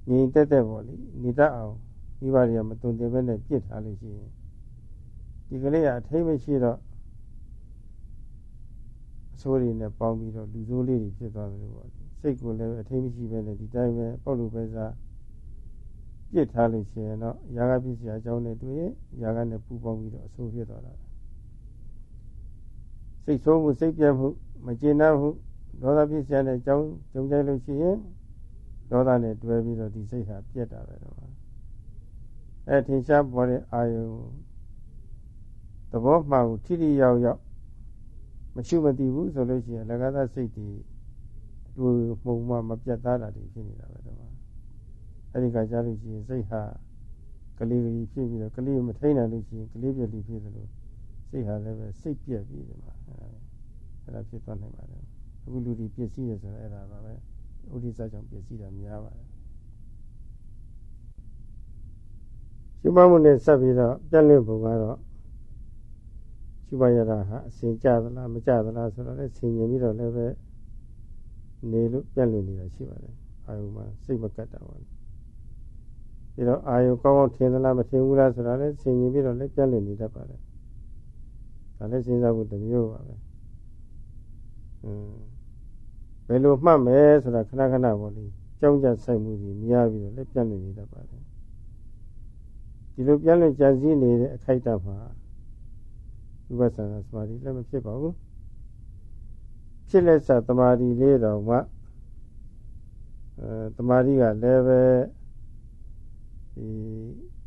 ငြိမ်တက်တက်ပေါ့လေနေတတ်အောင်မိဘတွေကမတုံတင်ဘဲနဲ့ပြစ်ထားလို့ရှိရင်ဒီကလေးကအထိမ့်မရှိတော့အဆိုးတွေနဲ့ပေါင်းပြီးတော့လူဆိုးလေးတွေဖြစ်သွားတယ်ပေါ့စိတ်ကိုလည်းအထိမ့်မရှိပဲနဲ့ဒီတိုင်းပဲပေါ့လို့ပဲစားပြစ်ထားလို့ရှိရင်တော့ຢာကပြစ်စရာအကြောင်းနဲ့တွေ့ရင်ຢာကနဲ့ပူပေါင်းပြီးတော့အဆိုးဖြစ်သွားတာစိတ်ဆိုးမှုစိတ်ပြတ်မှု မကျေနပ်မှုဒေါသဖြစ်စရာတဲ့အကြောင်းကြုံကြိုက်လို့ရှိရင်ဒေါသနဲ့တွဲပြီးတော့ဒီစိတ်ဟာပြက်တာပဲတော့အဲထင်ရှားပေါ်တဲ့အာယုံသဘောမှန်ကိုထိထိရောက်ရောက်မရှုမသိဘူးဆိုလို့ရှိရင်လက္ခဏာစိတ်တွေတွေ့မှုမှမပြတ်သားတာတွေဖြစ်နေတာပဲတော့အဲဒီကကြားလို့ရှိရင်စိတ်ဟာကလေးကြီးဖြစ်ပြီးတော့ကလေးမထိန်နိုင်လို့ရှိရင်ကလေးပြက်လေးဖြစ်သလိုစိတ်ဟာလည်းပဲစိတ်ပြက်ပြီးတယ်မှာ အဲ့ဒါဖြစ်သွားနိုင်ပါတယ်အခုလူတွေပျက်စီးရဆိုတော့အဲ့ဒါပါပဲဥဒိစ္စကြောင့်ပျက်စီးတာများပါတယ်ရှုမှတ်မှုနဲ့ဆက်ပြီးတော့ပြက်လွင့်ပုံကတော့ရှုမှတ်ရတာဟာအစဉ်ကြသလားမကြသလားဆိုတော့လည်းဆင်ញင်ပြီးတော့လည်းပဲနေလို့ပြက်လွင့်နေတာရှိပါတယ်အာယုမှာစိတ်မကတ်တာပါဒီတော့အာယုကောင်းကောင်းထင်သလားမထင်ဘူးလားဆိုတာလည်းဆင်ញင်ပြီးတော့လည်းပြက်လွင့်နေတတ်ပါတယ်ဒါလည်းစဉ်းစားဖို့တစ်မျိုးပါပဲ ဘယ်လိုမှတ်မယ်ဆိုတာခဏခဏပေါ့လေကြောင်းကြဆိုင်မှုကြီးများပြီးတော့လည်းပြန့်လွင့်နေတတ်ပါတယ်ဒီလိုပြန့်လွင့်ကြံစည်နေတဲ့အခိုက်အတန့်မှာဥပသနာသမာဓိလည်းမဖြစ်ပါဘူးဖြစ်လက်စသမာဓိလေးတော့မှအဲသမာဓိကလည်းပဲဒီ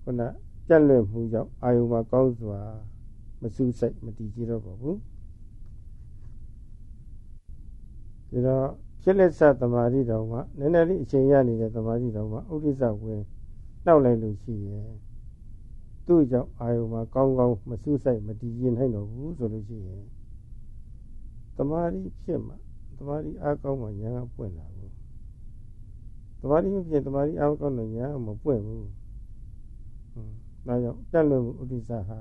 ခုနပြန့်လွင့်မှုကြောင့်အာယုံမှာကောင်းစွာမစူးစိုက်မတည်ကြတော့ပါဘူး ဒီတော့ဖြစ်လက်စသမာဓိတော်မှာနည်းနည်းလေးအချိန်ရနေတဲ့သမာဓိတော်မှာဥဒိစ္စဝင်နှောက်လိုက်လို့ရှိရဲ့သူ့ကြောင့်အာယုံမှာကောင်းကောင်းမစူးစိုက်မတည်ရင်နိုင်တော့ဘူးဆိုလို့ရှိရင်တမာရီဖြစ်မှတမာရီအားကောင်းမှညာကပွင့်လာဘူးတမာရီမဖြစ်တမာရီအားကောင်းတော့ညာမပွင့်ဘူးဟွန်းဒါကြောင့်ပြတ်လွတ်မှုဥဒိစ္စဟာ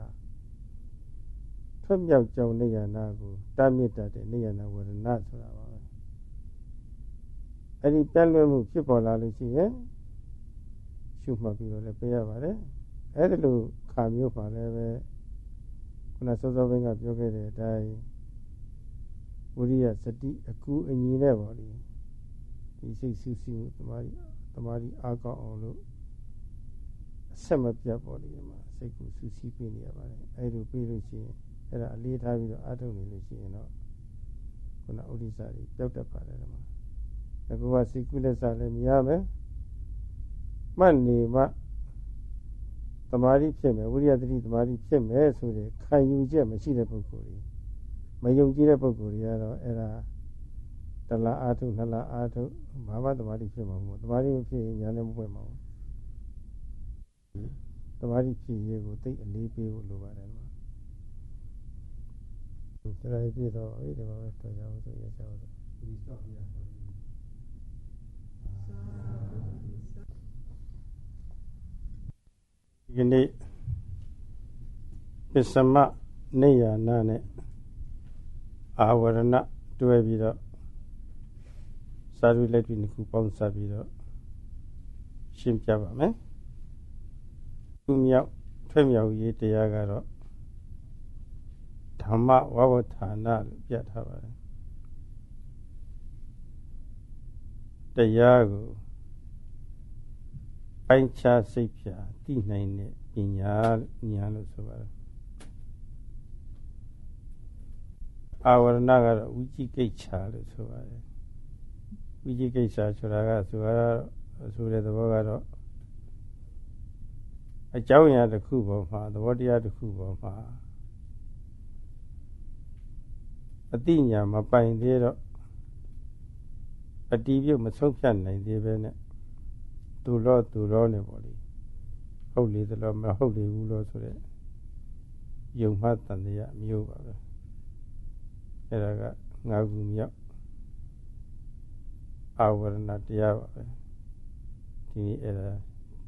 ထွက်မြောက်ကြောင်းနေရနာကိုတာမြစ်တတ်တဲ့နေရနာဝရဏဆိုတာပါပဲ အဲ့ဒီပြတ်လွတ်မှုဖြစ်ပေါ်လာလို့ရှိရင်ရှုမှတ်ပြီးတော့လည်းပြရပါတယ်အဲ့ဒါလိုခါမျိုးပါလည်းပဲခုနစောစောဘင်းကပြောခဲ့တဲ့အတိုင်းဝိရိယစတိအကူအညီနဲ့ပေါ့လေဒီစိတ်ဆူဆီးမှုတမာရီတမာရီအားကောင်းအောင်လို့အဆက်မပြတ်ပေါ့လေဒီမှာစိတ်ကိုဆူဆီးပေးနေရပါတယ်အဲ့လိုပြီးလို့ရှိရင်အဲ့ဒါအလေးထားပြီးတော့အားထုတ်နေလို့ရှိရင်တော့ခုနဥဒိစ္စတွေပျောက်တတ်ပါတယ်ဒီမှာ ငါကစိတ်ကူးလက်စားလည်းမရမယ်မှတ်နေမှတမာရီဖြစ်မယ်ဝိရိယတတိတမာရီဖြစ်မယ်ဆိုတဲ့ခံယူချက်မရှိတဲ့ပုဂ္ဂိုလ်တွေမယုံကြည်တဲ့ပုဂ္ဂိုလ်တွေကတော့အဲ့ဒါတလားအာထုနှစ်လားအာထုဘာမှတမာရီဖြစ်မှာမဟုတ်တမာရီမဖြစ်ရင်ညာလည်းမပွင့်ပါဘူးတမာရီဖြစ်ရေးကိုသိအလေးပေးဖို့လိုပါတယ်နော်တရားပြည့်တော့အဲ့ဒီမှာပဲတော်ကြအောင်ဆိုရကြအောင်ဒီစောက်ရ ဒီနေ့ပစ္စမနေယနာနဲ့အာဝရဏတွဲပြီးတော့စာရုလက်တွေ့နှစ်ခုပေါင်းစပ်ပြီးတော့ရှင်းပြပါမယ်။သူမြောက်ထွက်မြောက်ရေးတရားကတော့ဓမ္မဝဝဌာနလို့ပြထားပါတယ်။တရားကိုပိုင်းခြားစိတ်ဖြာ သိနိုင်တဲ့ပညာညာလို့ဆိုပါတယ်အာဝရဏကတော့ဝိจิကိစ္ဆာလို့ဆိုပါတယ်ဝိจิကိစ္ဆာဆိုတာကဆိုတော့ဆိုတဲ့သဘောကတော့အကြောင်းအရာတစ်ခုပေါ်မှာသဘောတရားတစ်ခုပေါ်မှာအတိညာမပိုင်သေးတော့အတီးပြုတ်မဆုံးဖြတ်နိုင်သေးပဲနဲ့သူတော့သူတော့နေပေါ့လေ ဟုတ်လေသလားမဟုတ်လေဘူးလို့ဆိုတဲ့ယုံမှတ်တန်တရားမျိုးပါပဲအဲ့ဒါကငါးခုမြောက်အာဝရဏတရားပါပဲဒီနေ့အဲ့ဒါ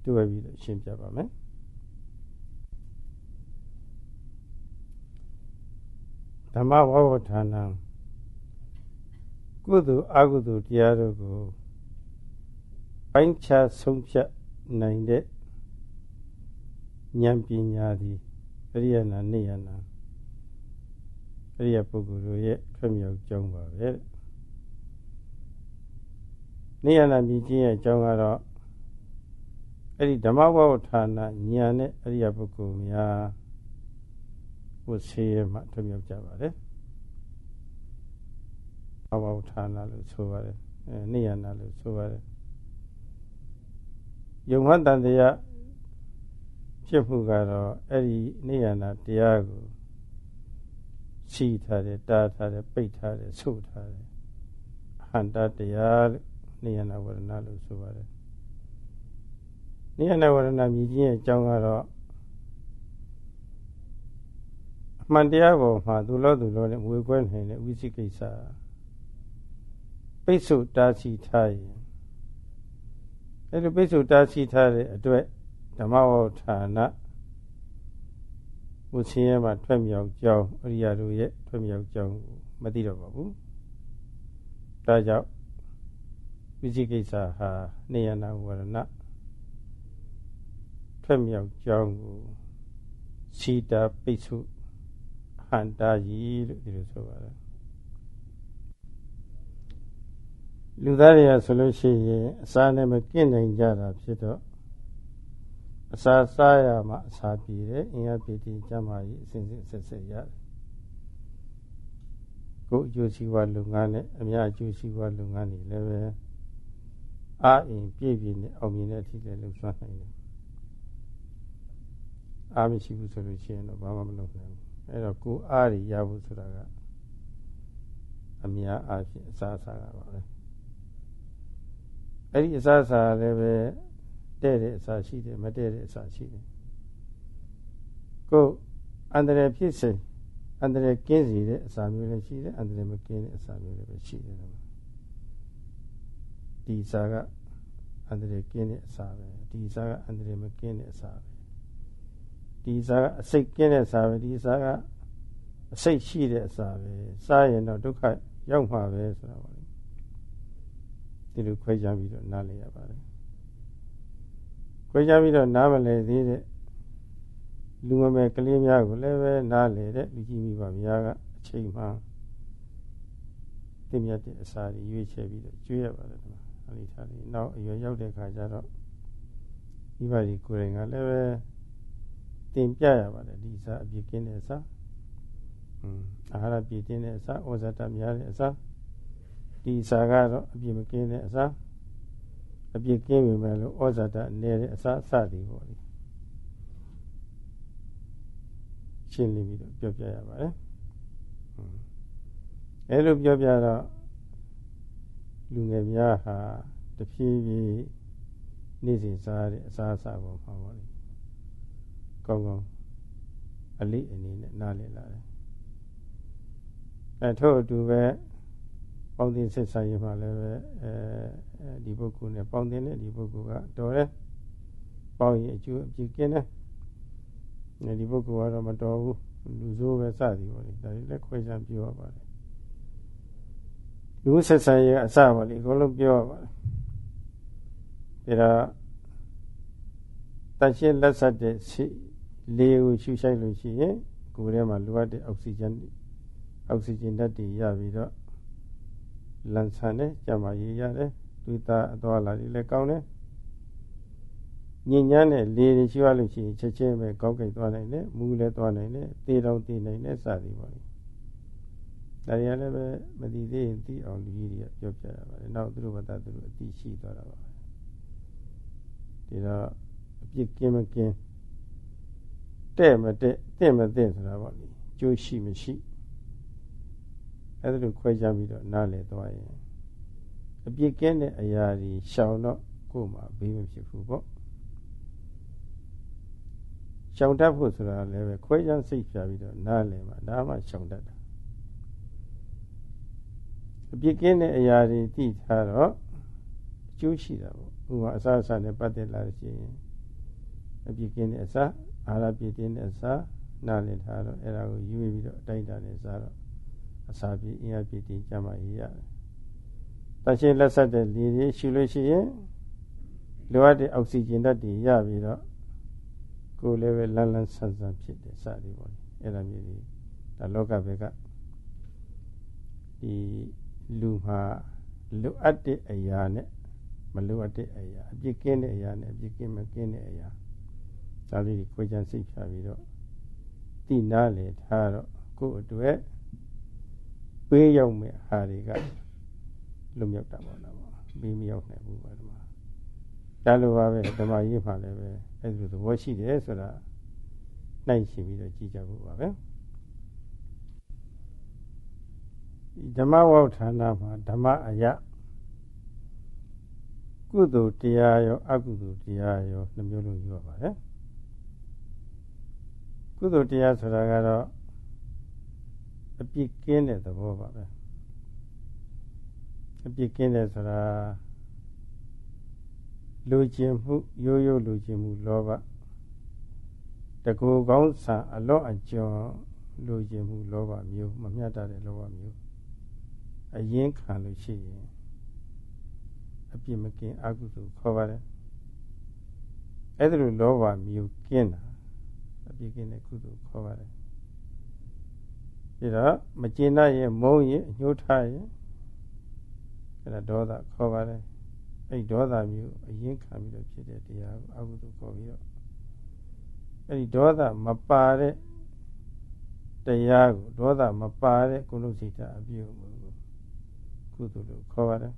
တွေ့ပြီးတော့ရှင်းပြပါမယ်ဓမ္မဝဝဌာနကုသိုလ်အကုသိုလ်တရားတို့ကိုပိုင်းခြားဆုံးဖြတ်နိုင်တဲ့ ဉာဏ်ပညာသည်အရိယနာနေယနာအရိယပုဂ္ဂိုလ်တို့ရဲ့ထွက်မြောက်ကြောင်းပါပဲနေယနာမြည်ခြင်းရဲ့အကြောင်းကတော့အဲ့ဒီဓမ္မဝဝဌာနဉာဏ်နဲ့အရိယပုဂ္ဂိုလ်များဘုဆေးရမှထွက်မြောက်ကြပါတယ်ဘဝဌာနလို့ဆိုပါတယ်အဲနေယနာလို့ဆိုပါတယ်ယုံမှန်တန်တရား ဖြစ်မှုကတော့အဲ့ဒီနေရနာတရားကိုစီထားတယ်တားထားတယ်ပိတ်ထားတယ်ဆုတ်ထားတယ်အဟန္တတရားလို့နေရနာဝရဏလို့ဆိုပါတယ်နေရနာဝရဏမြည်ခြင်းရဲ့အကြောင်းကတော့အမှန်တရားပေါ်မှာသူလို့သူလို့နဲ့ဝေခွဲနိုင်တဲ့ဝိသိကိစ္စပိတ်ဆို့တားစီထားရင်အဲ့ဒီပိစုတားရှိထားတဲ့အတွက် ဓမ္မဝဌာနဘုဆင်းရဲမှာထွက်မြောက်ကြောင်းအရိယာတို့ရဲ့ထွက်မြောက်ကြောင်းမသိတော့ပါဘူး။ဒါကြောင့်ဝိသိကိစ္စဟာနေယနာဝရဏထွက်မြောက်ကြောင်းကိုစီတာပိစုဟန္တာကြီးလို့ဒီလိုဆိုပါတယ်လူသားတွေကဆိုလို့ရှိရင်အစာနဲ့မကင့်နိုင်ကြတာဖြစ်တော့ အစာစားရမှအစာပြေတယ်အင်အားပြေတင်ကြမှာကြီးအစဉ်စဉ်ဆက်ဆက်ရတယ်ကိုယ်အကျိုးစီးပွားလုပ်ငန်းနဲ့အများအကျိုးစီးပွားလုပ်ငန်းတွေလည်းပဲအာအင်ပြည့်ပြည့်နဲ့အောင်မြင်တဲ့အထိလည်းလှုပ်ရှားနိုင်တယ်အားမရှိဘူးဆိုလို့ရှိရင်တော့ဘာမှမလုပ်နိုင်ဘူးအဲ့တော့ကိုယ်အားရရဖို့ဆိုတာကအများအားဖြင့်အစားအစာကပါပဲအဲ့ဒီအစအစာလည်းပဲ တဲ့တဲ့အစာရှိတယ်မတဲ့တဲ့အစာရှိတယ်ကိုအန္တရာယ်ဖြစ်စေအန္တရာယ်ကင်းစေတဲ့အစာမျိုးလည်းရှိတယ်အန္တရာယ်မကင်းတဲ့အစာမျိုးလည်းပဲရှိတယ်ဒီစာကအန္တရာယ်ကင်းတဲ့အစာပဲဒီစာကအန္တရာယ်မကင်းတဲ့အစာပဲဒီစာကအစိတ်ကင်းတဲ့အစာပဲဒီစာကအစိတ်ရှိတဲ့အစာပဲစားရင်တော့ဒုက္ခရောက်မှာပဲဆိုတာပါလေဒီလိုခွဲခြားပြီးတော့နားလည်ရပါတယ် ခွဲခြားပြီးတော့နားမလည်သေးတဲ့လူငယ်မဲ့ကလေးများကိုလည်းပဲနားလည်တဲ့လူကြီးမိဘများကအချိန်မှသိမြတ်တဲ့အစာတွေရွေးချယ်ပြီးတော့ကျွေးရပါတယ်ဒီမှာအလိထားလေးနောက်အရွယ်ရောက်တဲ့ခါကျတော့မိဘကြီးကိုယ်တိုင်ကလည်းပဲတင်ပြရပါတယ်ဒီစာအပြစ်ကင်းတဲ့အစာอืมအာဟာရပြည့်တင်းတဲ့အစာဩဇာတများတဲ့အစာဒီစာကတော့အပြစ်မကင်းတဲ့အစာ အပြစ်ကင်းပြီမဲ့လို့ဩဇာတနည်းတဲ့အစာစသည်ပေါ့လေရှင်းလင်းပြီးတော့ပြောပြရပါတယ်အဲလိုပြောပြတော့လူငယ်များဟာတဖြည်းဖြည်းနေ့စဉ်စားတဲ့အစားအစာပေါ်မှာပေါ့လေကောင်းကောင်းအလေးအနေနဲ့နားလည်လာတယ်အဲထို့အတူပဲပေါင်းသင်းဆက်ဆံရေးမှာလည်းပဲအဲ ဒီပုဂ္ဂိုလ်နဲ့ပေါင်းသင်းတဲ့ဒီပုဂ္ဂိုလ်ကတော်တယ်ပေါင်းရင်အကျိုးအပြည့်ကင်းတယ်ဒီပုဂ္ဂိုလ်ကတော့မတော်ဘူးလူဆိုးပဲစသည်ပေါ့လေဒါတွေလည်းခွဲခြားပြောရပါတယ်လူဆက်ဆံရေးအစပါလေအကုန်လုံးပြောရပါတယ်ဒါတော့တန်ရှင်းလက်ဆက်တဲ့လေကိုရှူရှိုက်လို့ရှိရင်ကိုယ်ထဲမှာလိုအပ်တဲ့အောက်ဆီဂျင်အောက်ဆီဂျင်ဓာတ်တွေရပြီးတော့လန်ဆန်တယ်ကြမှာရေးရတယ် တွေးသားအသွားလာတွေလည်းကောင်းတယ်ညဉ့်ညမ်းတဲ့လေတွေရှိရလို့ရှိရင်ချက်ချင်းပဲကောက်ကြိတ်သွားနိုင်တယ်မူးလည်းသွားနိုင်တယ်သေတောင်သေနိုင်တယ်စသည်ပေါ့လေဒါရီလည်းပဲမသိသေးရင်သိအောင်လူကြီးတွေကပြောပြရပါတယ်နောက်သူတို့ဘာသာသူတို့အတိရှိသွားတာပါပဲဒီတော့အပြစ်ကင်းမကင်းတဲ့မတဲ့တင့်မတင့်ဆိုတာပေါ့လေကျိုးရှိမရှိအဲ့ဒါလိုခွဲခြားပြီးတော့နားလည်သွားရင် အပြစ်ကင်းတဲ့အရာတွေရှောင်တော့ကိုယ်မှာဘေးမဖြစ်ဘူးပေါ့ရှောင်တတ်ဖို့ဆိုတာလည်းပဲခွဲခြားစိတ်ပြပြီးတော့နားလည်မှာဒါမှရှောင်တတ်တာအပြစ်ကင်းတဲ့အရာတွေသိထားတော့အကျိုးရှိတာပေါ့ဥပမာအစားအစာနဲ့ပတ်သက်လာလို့ရှိရင်အပြစ်ကင်းတဲ့အစာအာရပြည့်တင်းတဲ့အစာနားလည်ထားတော့အဲ့ဒါကိုယူပြီးတော့အတိုင်းတာနဲ့စားတော့အစာပြည့်အင်အားပြည့်တင်းကြမှာရေးရတယ်။ တန်ရှင်းလက်ဆက်တဲ့လေတွေရှူလို့ရှိရင်လိုအပ်တဲ့အောက်ဆီဂျင်ဓာတ်တွေရပြီးတော့ကိုယ်လည်းပဲလန်းလန်းဆန်းဆန်းဖြစ်တယ်စသည်ပေါ့။အဲ့ဒါမျိုးတွေဒါလောကဘက်ကဒီလူမှာလိုအပ်တဲ့အရာနဲ့မလိုအပ်တဲ့အရာအပြစ်ကင်းတဲ့အရာနဲ့အပြစ်ကင်းမကင်းတဲ့အရာဒါလေးကိုခွဲခြားစိတ်ဖြာပြီးတော့တိနာလေထားတော့ကိုယ့်အတွက်ပေးရောက်မဲ့ဟာတွေက လွတ်မြောက်တာပေါ့နော်ပေးမရောက်နိုင်ဘူးပါဒီမှာဒါလိုပါပဲဓမ္မရေးမှလည်းပဲအဲ့ဒီသဘောရှိတယ်ဆိုတာနှိုင်းရှင်ပြီးတော့ကြည်ကြဖို့ပါပဲဓမ္မဝေါဌာနမှာဓမ္မအယကုသိုလ်တရားရောအကုသိုလ်တရားရောနှမျိုးလုံးယူရပါတယ်ကုသိုလ်တရားဆိုတာကတော့အပြစ်ကင်းတဲ့သဘောပါပဲ အပြစ်ကင်းတယ်ဆိုတာလူကျင်မှုရိုးရိုးလူကျင်မှုလောဘတကူကောင်းဆံအလော့အကျော်လူကျင်မှုလောဘမျိုးမမျှတတဲ့လောဘမျိုးအရင်ခံလို့ရှိရင်အပြစ်မကင်းအကုသိုလ်ခေါ်ပါတယ်အဲ့ဒါလိုလောဘမျိုးကင်းတာအပြစ်ကင်းတဲ့ကုသိုလ်ခေါ်ပါတယ်ဒါတော့မကျေနပ်ရင်မုန်းရင်အညှိုးထားရင် အဲ့ဒါဒေါသခေါ်ပါတယ်အဲ့ဒေါသမျိုးအရင်ခံပြီးတော့ဖြစ်တဲ့တရားကိုအကုသိုလ်ခေါ်ပြီးတော့အဲ့ဒီဒေါသမပါတဲ့တရားကိုဒေါသမပါတဲ့ကုလစိတ်အပြုမှုကိုကုသိုလ်လို့ခေါ်ပါတယ်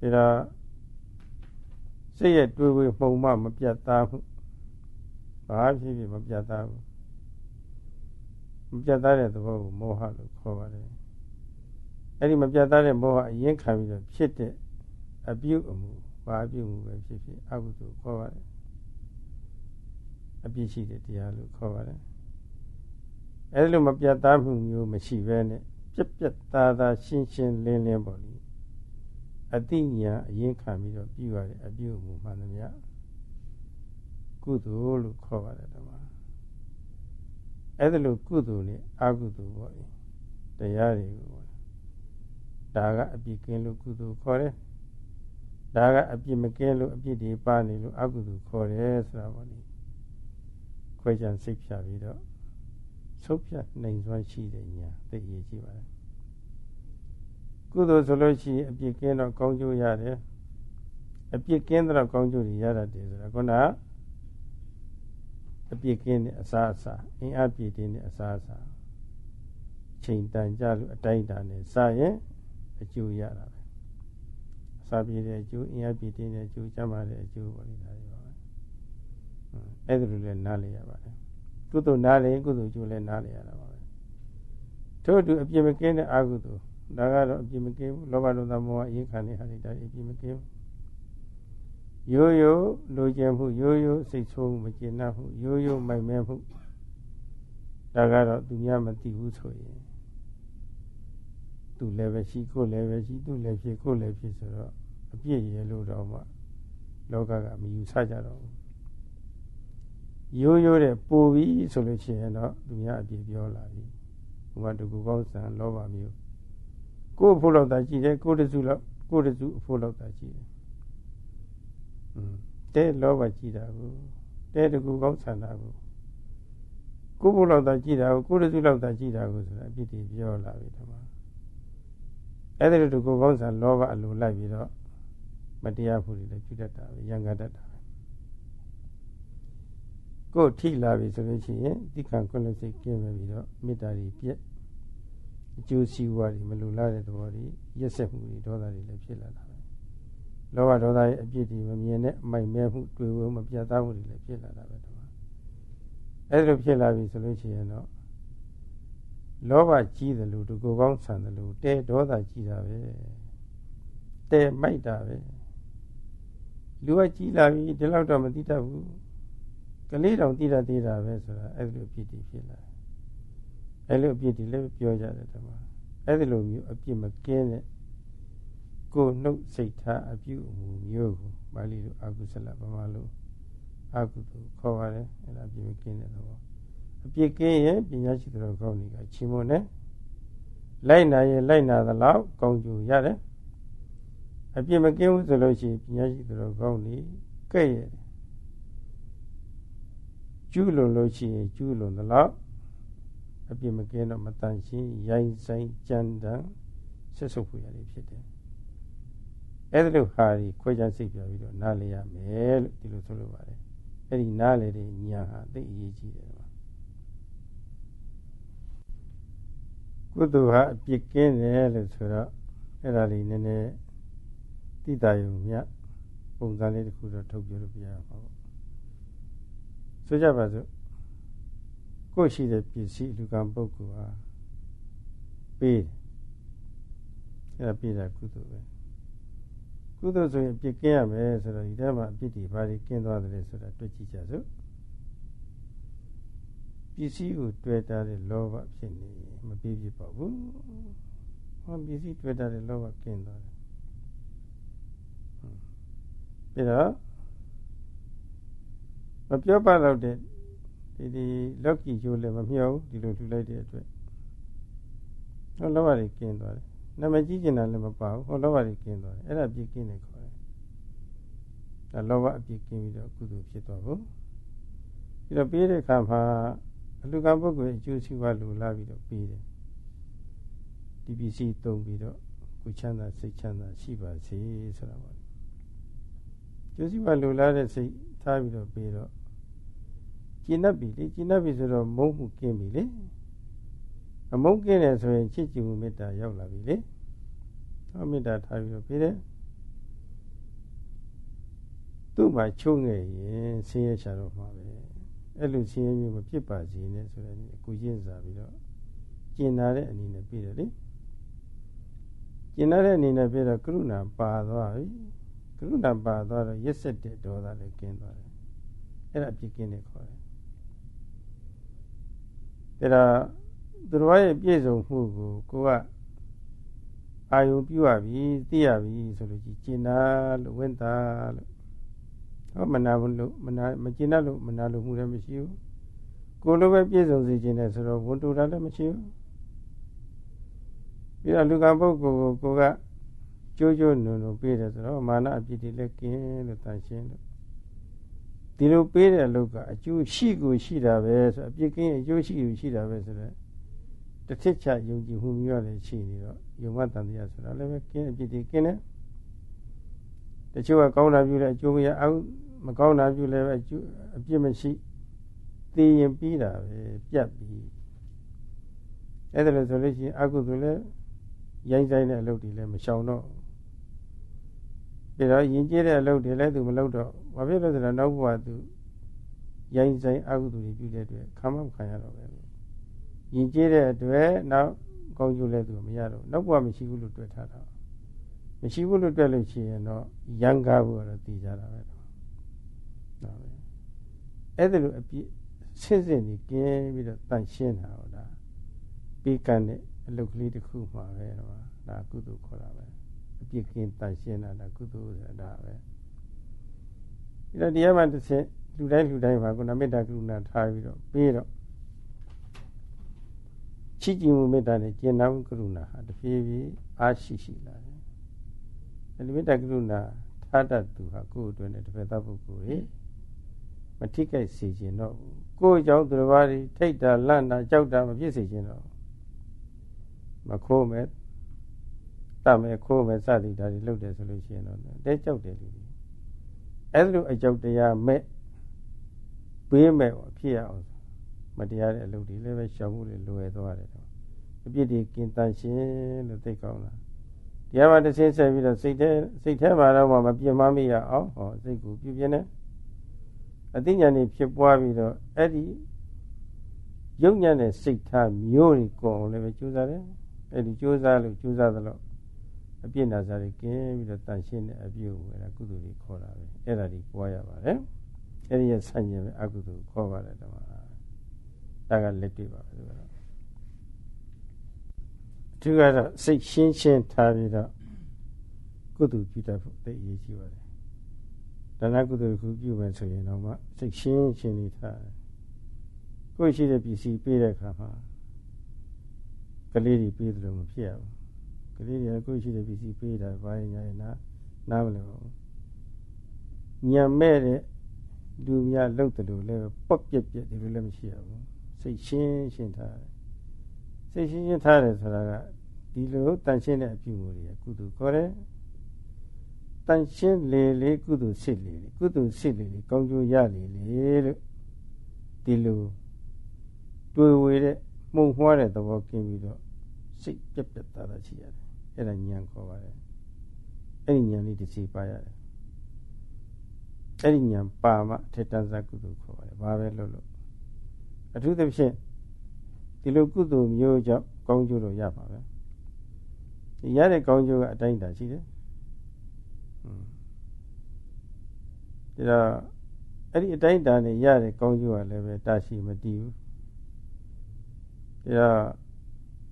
ဒါတော့စိတ်ရဲ့တွေးဝေမှုံမှမပြတ်သားမှုဘာဖြစ်ဖြစ်မပြတ်သားဘူးမပြတ်သားတဲ့သဘောကိုမောဟလို့ခေါ်ပါတယ် အဲ့ဒီမပြတ်သားတဲ့မောဟအရင်ခံပြီးတော့ဖြစ်တဲ့အပြုအမူဘာအပြုအမူပဲဖြစ်ဖြစ်အကုသိုလ်ခေါ်ပါတယ်အပြစ်ရှိတဲ့တရားလို့ခေါ်ပါတယ်အဲဒီလိုမပြတ်သားမှုမျိုးမရှိဘဲနဲ့ပြက်ပြက်သားသားရှင်းရှင်းလင်းလင်းပေါ့လေအတိညာအရင်ခံပြီးတော့ပြုရတဲ့အပြုအမူမှန်သမျှကုသိုလ်လို့ခေါ်ပါတယ်ဓမ္မအဲ့ဒါလို့ကုသိုလ်နဲ့အကုသိုလ်ပေါ့လေတရားတွေကိုပေါ့ ဒါကအပြစ်ကင်းလို့ကုသိုလ်ခေါ်တယ်ဒါကအပြစ်မကင်းလို့အပြစ်တွေပါနေလို့အကုသိုလ်ခေါ်တယ်ဆိုတာပေါ့လေခွဲခြားစိတ်ဖြာပြီးတော့ဆုံးဖြတ်နိုင်စွမ်းရှိတဲ့ညာသိရကြည့်ပါတယ်ကုသိုလ်ဆိုလို့ရှိရင်အပြစ်ကင်းတော့ကောင်းကျိုးရတယ်အပြစ်ကင်းတော့ကောင်းကျိုးတွေရတတ်တယ်ဆိုတာခုနကအပြစ်ကင်းတဲ့အစားအစာအင်းအပြည့်တင်းတဲ့အစားအစာချိန်တန်ကြလို့အတိုင်းတာနဲ့စရင် အကျိုးရတာပဲအစာပြည့်တဲ့အကျိုးအင်းအပြည့်တင်းတဲ့အကျိုးကျမ်းမာတဲ့အကျိုးပေါ်နေတာတွေပါပဲအဲ့ဒါလိုလည်းနားလည်ရပါတယ်ကုသိုလ်နားလည်ကုသိုလ်ကျိုးလည်းနားလည်ရတာပါပဲထို့အတူအပြစ်မကင်းတဲ့အကုသိုလ်ဒါကတော့အပြစ်မကင်းဘူးလောဘဒေါသမောဟအရင်ခံနေဟာတွေဒါအပြစ်မကင်းဘူးရိုးရိုးလိုချင်မှုရိုးရိုးစိတ်ဆိုးမှုမကျေနပ်မှုရိုးရိုးမိုက်မဲမှုဒါကတော့သူများမသိဘူးဆိုရင် သူလည်းပဲရှိကိုလည်းပဲရှိသူလည်းဖြစ်ကိုလည်းဖြစ်ဆိုတော့အပြစ်ရလို့တော့မှလောကကမယူဆကြတော့ဘူးရိုးရိုးတဲ့ပိုပြီးဆိုလို့ရှိရင်တော့သူများအပြစ်ပြောလာပြီဘုရားတကူကောင်းဆန်လောဘမျိုးကိုယ်အဖို့လောက်သာကြည့်တယ်ကိုယ်တစုလောက်ကိုယ်တစုအဖို့လောက်သာကြည့်တယ်တဲလောဘကြည့်တာကိုတဲတကူကောင်းဆန္ဒကိုကိုယ်ဘုလောက်သာကြည့်တာကိုကိုယ်တစုလောက်သာကြည့်တာကိုဆိုတာအပြစ်တွေပြောလာပြီဒီမှာ အဲ့ဒါလိုတကူကောင်းဆန္လောဘအလိုလိုက်ပြီးတော့မတရားမှုတွေလည်းပြုတတ်တာပဲရံကတတ်တာပဲကိုယ်ထိလာပြီဆိုလို့ရှိရင်တိခံခွင့်လို့စိတ်ကျင်းပြီးတော့မေတ္တာတွေပြည့်အကျိုးစီးပွားတွေမလိုလားတဲ့သဘောတွေရက်ဆက်မှုတွေဒေါသတွေလည်းဖြစ်လာတာလောဘဒေါသရဲ့အပြစ်တွေမမြင်တဲ့အမိုက်မဲမှုတွေ့ဝမပြတ်သားမှုတွေလည်းဖြစ်လာတာပဲဒီမှာအဲ့လိုဖြစ်လာပြီဆိုလို့ရှိရင်တော့ လောဘကြီးတယ်လို့ဒီကိုကောင်းဆန်တယ်လို့တဲဒေါသကြီးတာပဲတဲမိုက်တာပဲလူကကြီးလာပြီဒီလောက်တော့မသိတတ်ဘူးကလေးတောင်သိတတ်သေးတာပဲဆိုတာအဲ့လိုအပြစ်တွေဖြစ်လာအဲ့လိုအပြစ်တွေလည်းပြောကြတယ်ဒီမှာအဲ့ဒီလိုမျိုးအပြစ်မကင်းတဲ့ကိုနှုတ်စိတ်ထားအပြုအမူမျိုးကိုပါဠိလိုအကုသလဗမာလိုအကုသိုလ်ခေါ်ပါတယ်အဲ့ဒါပြင်ကင်းတဲ့သဘော အပြစ်ကင်းရင်ပညာရှိတော်ကောင်းတွေကချီးမွမ်းတယ်လိုက်နာရင်လိုက်နာသလောက်ကောင်းကျိုးရတယ်အပြစ်မကင်းဘူးဆိုလို့ရှိရင်ပညာရှိတော်ကောင်းတွေကဲ့ရတယ်ကျူးလွန်လို့ရှိရင်ကျူးလွန်သလောက်အပြစ်မကင်းတော့မတန်ရှင်းရိုင်းဆိုင်ကြမ်းတမ်းဆက်ဆုပ်ဖွယ်ရတယ်ဖြစ်တယ်အဲ့ဒါလို့ဟာဒီခွဲခြားစိတ်ပြပြီးတော့နားလေရမယ်လို့ဒီလိုဆိုလိုပါတယ်အဲ့ဒီနားလေတဲ့ညာဟာသိအရေးကြီးတယ် ကွာကုသိုလ်ဟာအပြစ်ကင်းတယ်လို့ဆိုတော့အဲ့ဒါလေးနည်းနည်းတိတယုံမြပုံစံလေးတစ်ခုတော့ထုတ်ပြလို့ပြရမှာပေါ့ဆိုကြပါစို့ကိုယ်ရှိတဲ့ပစ္စည်းလူကံပုဂ္ဂိုလ်ဟာပေးတယ်အဲ့ဒါပေးတာကုသိုလ်ပဲကုသိုလ်ဆိုရင်အပြစ်ကင်းရမယ်ဆိုတော့ဒီထဲမှာအပြစ်တွေဘာတွေကင်းသွားတယ်ဆိုတာတွေ့ကြည့်ကြစို့ပ စ္စည်းကိုတွေ့တာတဲ့လောဘဖြစ်နေမပြည့်ပြည့်ပါဘူးဟောပစ္စည်းတွေ့တာတဲ့လောဘကင်းသွားတယ်ပြီးတော့မပြောပါတော့တဲ့ဒီဒီလောက်ကီကျိုးလည်းမမြောက်ဒီလိုလှူလိုက်တဲ့အတွက်ဟောလောဘတွေကင်းသွားတယ်နာမကြီးကျင်တာလည်းမပါဘူးဟောလောဘတွေကင်းသွားတယ်အဲ့ဒါပြစ်ကင်းတယ်ခေါ်တယ်ဒါလောဘအပြစ်ကင်းပြီးတော့ကုသိုလ်ဖြစ်သွားဘူးပြီးတော့ပေးတဲ့အခါမှာ အလူကံပုဂ္ဂိုလ်အကျိုးစီးပွားလိုလားပြီးတော့ပေးတယ်ဒီပစ္စည်းသုံးပြီးတော့ကိုချမ်းသာစိတ်ချမ်းသာရှိပါစေဆိုတာပါကျိုးစီးပွားလိုလားတဲ့စိတ်ထားပြီးတော့ပေးတော့ကျင့်တတ်ပြီလေကျင့်တတ်ပြီဆိုတော့မုန်းမှုကင်းပြီလေအမုန်းကင်းတယ်ဆိုရင်ချစ်ကြည်မှုမေတ္တာရောက်လာပြီလေဟောမေတ္တာထားပြီးတော့ပြေးတယ်သူ့မှာချုံငယ်ရင်ဆင်းရဲချတော့မှာပဲ အဲ့လိုဆင်းရဲမျိုးမဖြစ်ပါစေနဲ့ဆိုတဲ့အခုကျင့်စာပြီးတော့ကျင်နာတဲ့အနေနဲ့ပြေးတယ်လေကျင်နာတဲ့အနေနဲ့ပြေးတော့ကရုဏာပါသွားပြီကရုဏာပါသွားတော့ရက်ဆက်တဲ့ဒေါသလည်းကင်းသွားတယ်အဲ့ဒါအပြစ်ကင်းတယ်ခေါ်တယ်ဒါသူတော်ရဲ့ပြည့်စုံမှုကိုကိုကအာယုံပြုရပြီသိရပြီဆိုလို့ကြီးကျင်နာလို့ဝိတာလို့ ဟောမနာဘူးလို့မနာမကျင်နာလို့မနာလို့မှုလည်းမရှိဘူးကိုလိုပဲပြည့်စုံစေခြင်းနဲ့ဆိုတော့ဝန်တူတာလည်းမရှိဘူးပြီးတော့လူကံပုဂ္ဂိုလ်ကိုကိုကကြိုးကြိုးနုံနုံပေးတယ်ဆိုတော့မာနအပြစ်တွေလည်းကင်းလို့တန်ရှင်းလို့ဒီလိုပေးတဲ့အလုပ်ကအကျိုးရှိကိုရှိတာပဲဆိုအပြစ်ကင်းအကျိုးရှိကိုရှိတာပဲဆိုတော့တစ်ထစ်ချယုံကြည်မှုမျိုးလည်းရှိနေတော့ယုံမတန်တရားဆိုတာလည်းပဲကင်းအပြစ်တွေကင်းတယ် တချို့ကကောင်းတာပြုတယ်အကျိုးမရအောင်မကောင်းတာပြုလည်းပဲအကျိုးအပြစ်မရှိသိရင်ပြီးတာပဲပြတ်ပြီးအဲ့ဒါလို့ဆိုလို့ရှိရင်အကုသိုလ်လည်းရိုင်းဆိုင်တဲ့အလုပ်တွေလည်းမရှောင်တော့ဒါတော့ယဉ်ကျေးတဲ့အလုပ်တွေလည်းသူမလုပ်တော့ဘာဖြစ်လို့ဆိုတော့နောက်ဘဝသူရိုင်းဆိုင်အကုသိုလ်တွေပြုတဲ့အတွက်ခံမခံရတော့ပဲယဉ်ကျေးတဲ့အတွက်နောက်ကောင်းကျိုးလည်းသူမရတော့နောက်ဘဝမရှိဘူးလို့တွေ့ထားတာ မရှိဘူးလို့တွေ့လို့ရှိရင်တော့ရန်ကားဖို့တော့သိကြတာပဲတော့ဒါပဲအဲ့ဒါလိုအပြည့်ဆင့်စင်ကြီးကျင်းပြီးတော့တန်ရှင်းတာဟောဒါပြီးကန်တဲ့အလုပ်ကလေးတစ်ခုမှပဲတော့ဒါကုသိုလ်ခေါ်တာပဲအပြစ်ကင်းတန်ရှင်းတာဒါကုသိုလ်ဆိုတာပဲဒီတော့တရားမှတစ်ချက်လူတိုင်းလူတိုင်းပါကုဏမေတ္တာကရုဏာထားပြီးတော့ပြီးတော့ချစ်ကြည်မှုမေတ္တာနဲ့ကျင့်နာမှုကရုဏာဟာတဖြည်းဖြည်းအားရှိရှိလာတယ် အဲဒီမေတ္တာကရုဏာထားတတ်သူဟာကိုယ့်အတွင်းနဲ့တစ်ဖက်သားပုဂ္ဂိုလ်ကြီးမထိခိုက်စေခြင်းတော့ကိုယ့်ကြောင့်သူတစ်ပါးတွေထိတ်တာလန့်တာကြောက်တာမဖြစ်စေခြင်းတော့မခိုးမဲ့တတ်မဲ့ခိုးမဲ့စသည်ဒါတွေလုပ်တယ်ဆိုလို့ရှိရင်တော့တဲကြောက်တယ်လူတွေအဲ့လိုအကြောက်တရားမဲ့ပေးမဲ့ဖြစ်ရအောင်မတရားတဲ့အလုပ်တွေလည်းပဲရှောင်မှုတွေလွယ်သွားတယ်တော့အပြစ်တွေကင်းတန်ရှင်းလို့သိကောင်းလား တရားမှတစ်ဆင်းဆက်ပြီးတော့စိတ်ထဲစိတ်ထဲမှာတော့မပြင်းမမိရအောင်ဟောစိတ်ကိုပြုပြင်းတယ်အသိဉာဏ်တွေဖြစ်ပွားပြီးတော့အဲ့ဒီယုံညံ့တဲ့စိတ်ထားမျိုးတွေကုန်အောင်လည်းပဲကြိုးစားတယ်အဲ့ဒီကြိုးစားလို့ကြိုးစားသလိုအပြစ်နာစားတွေကင်းပြီးတော့တန်ရှင်းတဲ့အပြုအဲ့ဒါကုသိုလ်တွေခေါ်တာပဲအဲ့ဒါတွေပွားရပါတယ်အဲ့ဒီရဲ့ဆန့်ကျင်ပဲအကုသိုလ်ခေါ်ပါတယ်တော့ဒါကလက်တွေ့ပါပဲဆိုတော့ သူကတော့စိတ်ရှင်းရှင်းထားပြီးတော့ကုသိုလ်ပြုတတ်ဖို့သိအရေးကြီးပါတယ်ဒါနကုသိုလ်ခုပြုမယ်ဆိုရင်တော့မှစိတ်ရှင်းရှင်းနေထားတယ်ကိုယ်ရှိတဲ့ပစ္စည်းပေးတဲ့အခါမှာကလေးတွေပေးတယ်လို့မဖြစ်ရဘူးကလေးတွေကကိုယ်ရှိတဲ့ပစ္စည်းပေးတာဘာရင်ညာရင်နာနားမလဲပါဘူးညံမဲ့တဲ့လူများလှုပ်တယ်လို့လည်းပော့ပြက်ပြက်ဒီလိုလည်းမရှိရဘူးစိတ်ရှင်းရှင်းထားတယ် စိတ်ရှင်းရှင်းထားတယ်ဆိုတာကဒီလိုတန်ရှင်းတဲ့အပြုအမူတွေကကုသိုလ်ခေါ်တယ်တန်ရှင်းလေလေကုသိုလ်စစ်လေလေကုသိုလ်စစ်လေလေကောင်းကျိုးရလေလေလို့ဒီလိုတွေ့ဝေတဲ့မှုံမွှားတဲ့သဘောကင်းပြီးတော့စိတ်ပြက်ပြက်သားသားရှိရတယ်အဲ့ဒါဉာဏ်ခေါ်ပါတယ်အဲ့ဒီဉာဏ်လေးတစ်စီပါရတယ်အဲ့ဒီဉာဏ်ပါမှထေတ္တဇကုသိုလ်ခေါ်ပါတယ်ဘာပဲလို့လို့အထူးသဖြင့် ဒီလိုကုသိုလ်မျိုးကြောင့်ကောင်းကျိုးတော့ရပါပဲရတဲ့ကောင်းကျိုးကအတိုင်းအတာရှိတယ်ဒါတော့အဲ့ဒီအတိုင်းအတာနဲ့ရတဲ့ကောင်းကျိုးကလည်းပဲတာရှိမတည်ဘူးဒါ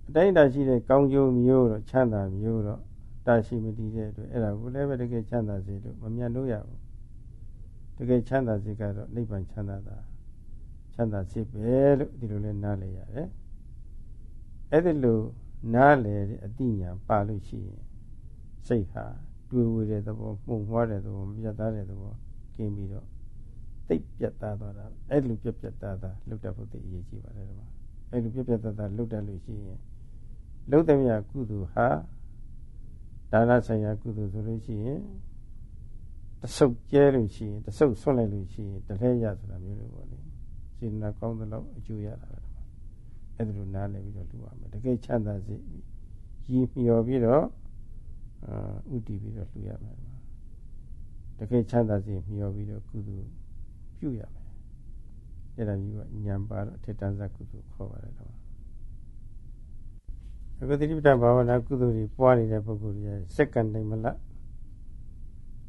အတိုင်းတာရှိတဲ့ကောင်းကျိုးမျိုးတော့ချမ်းသာမျိုးတော့တာရှိမတည်တဲ့အတွက်အဲ့ဒါကိုလည်းပဲတကယ်ချမ်းသာစေလို့မမြတ်လို့ရဘူးတကယ်ချမ်းသာစေကတော့နိဗ္ဗာန်ချမ်းသာတာချမ်းသာစေပဲလို့ဒီလိုလဲနားလည်ရတယ် အဲ့ဒီလိုနားလည်တဲ့အတိညာပါလို့ရှိရင်စိတ်ဟာတွေ့ဝေတဲ့သဘောမှုံမွားတဲ့သဘောမြတ်သားတဲ့သဘောကျင်းပြီးတော့တိတ်ပြတ်သားသွားတာအဲ့လိုပြတ်ပြတ်သားသားလုတ်တတ်ဖို့သိအရေးကြီးပါတယ်ဒီမှာအဲ့လိုပြပြတတ်တာလှုပ်တတ်လို့ရှိရင်လှုပ်တဲ့မြတ်ကုသိုလ်ဟာဒါနဆိုင်ရာကုသိုလ်ဆိုလို့ရှိရင်တဆုပ်ကျဲလို့ရှိရင်တဆုပ်ဆွန့်လိုက်လို့ရှိရင်တလဲရဆိုတာမျိုးလိုပေါ့လေစေတနာကောင်းသလောက်အကျိုးရတာပဲ အဲ့ဒါလိုနားလည်ပြီးတော့လူရမယ်တကယ်ချမ်းသာစေရည်မျှော်ပြီးတော့အာဥတည်ပြီးတော့လူရမယ်တကယ်ချမ်းသာစေမျှော်ပြီးတော့ကုသိုလ်ပြုရမယ်အဲ့ဒါမျိုးကညံပါတော့ထေတ္တဇကုသိုလ်ခေါ်ပါတယ်တော့အခုတိပ္ပတဘာဝနာကုသိုလ်တွေပွားနေတဲ့ပုဂ္ဂိုလ်တွေစက္ကန့်တိုင်းမလား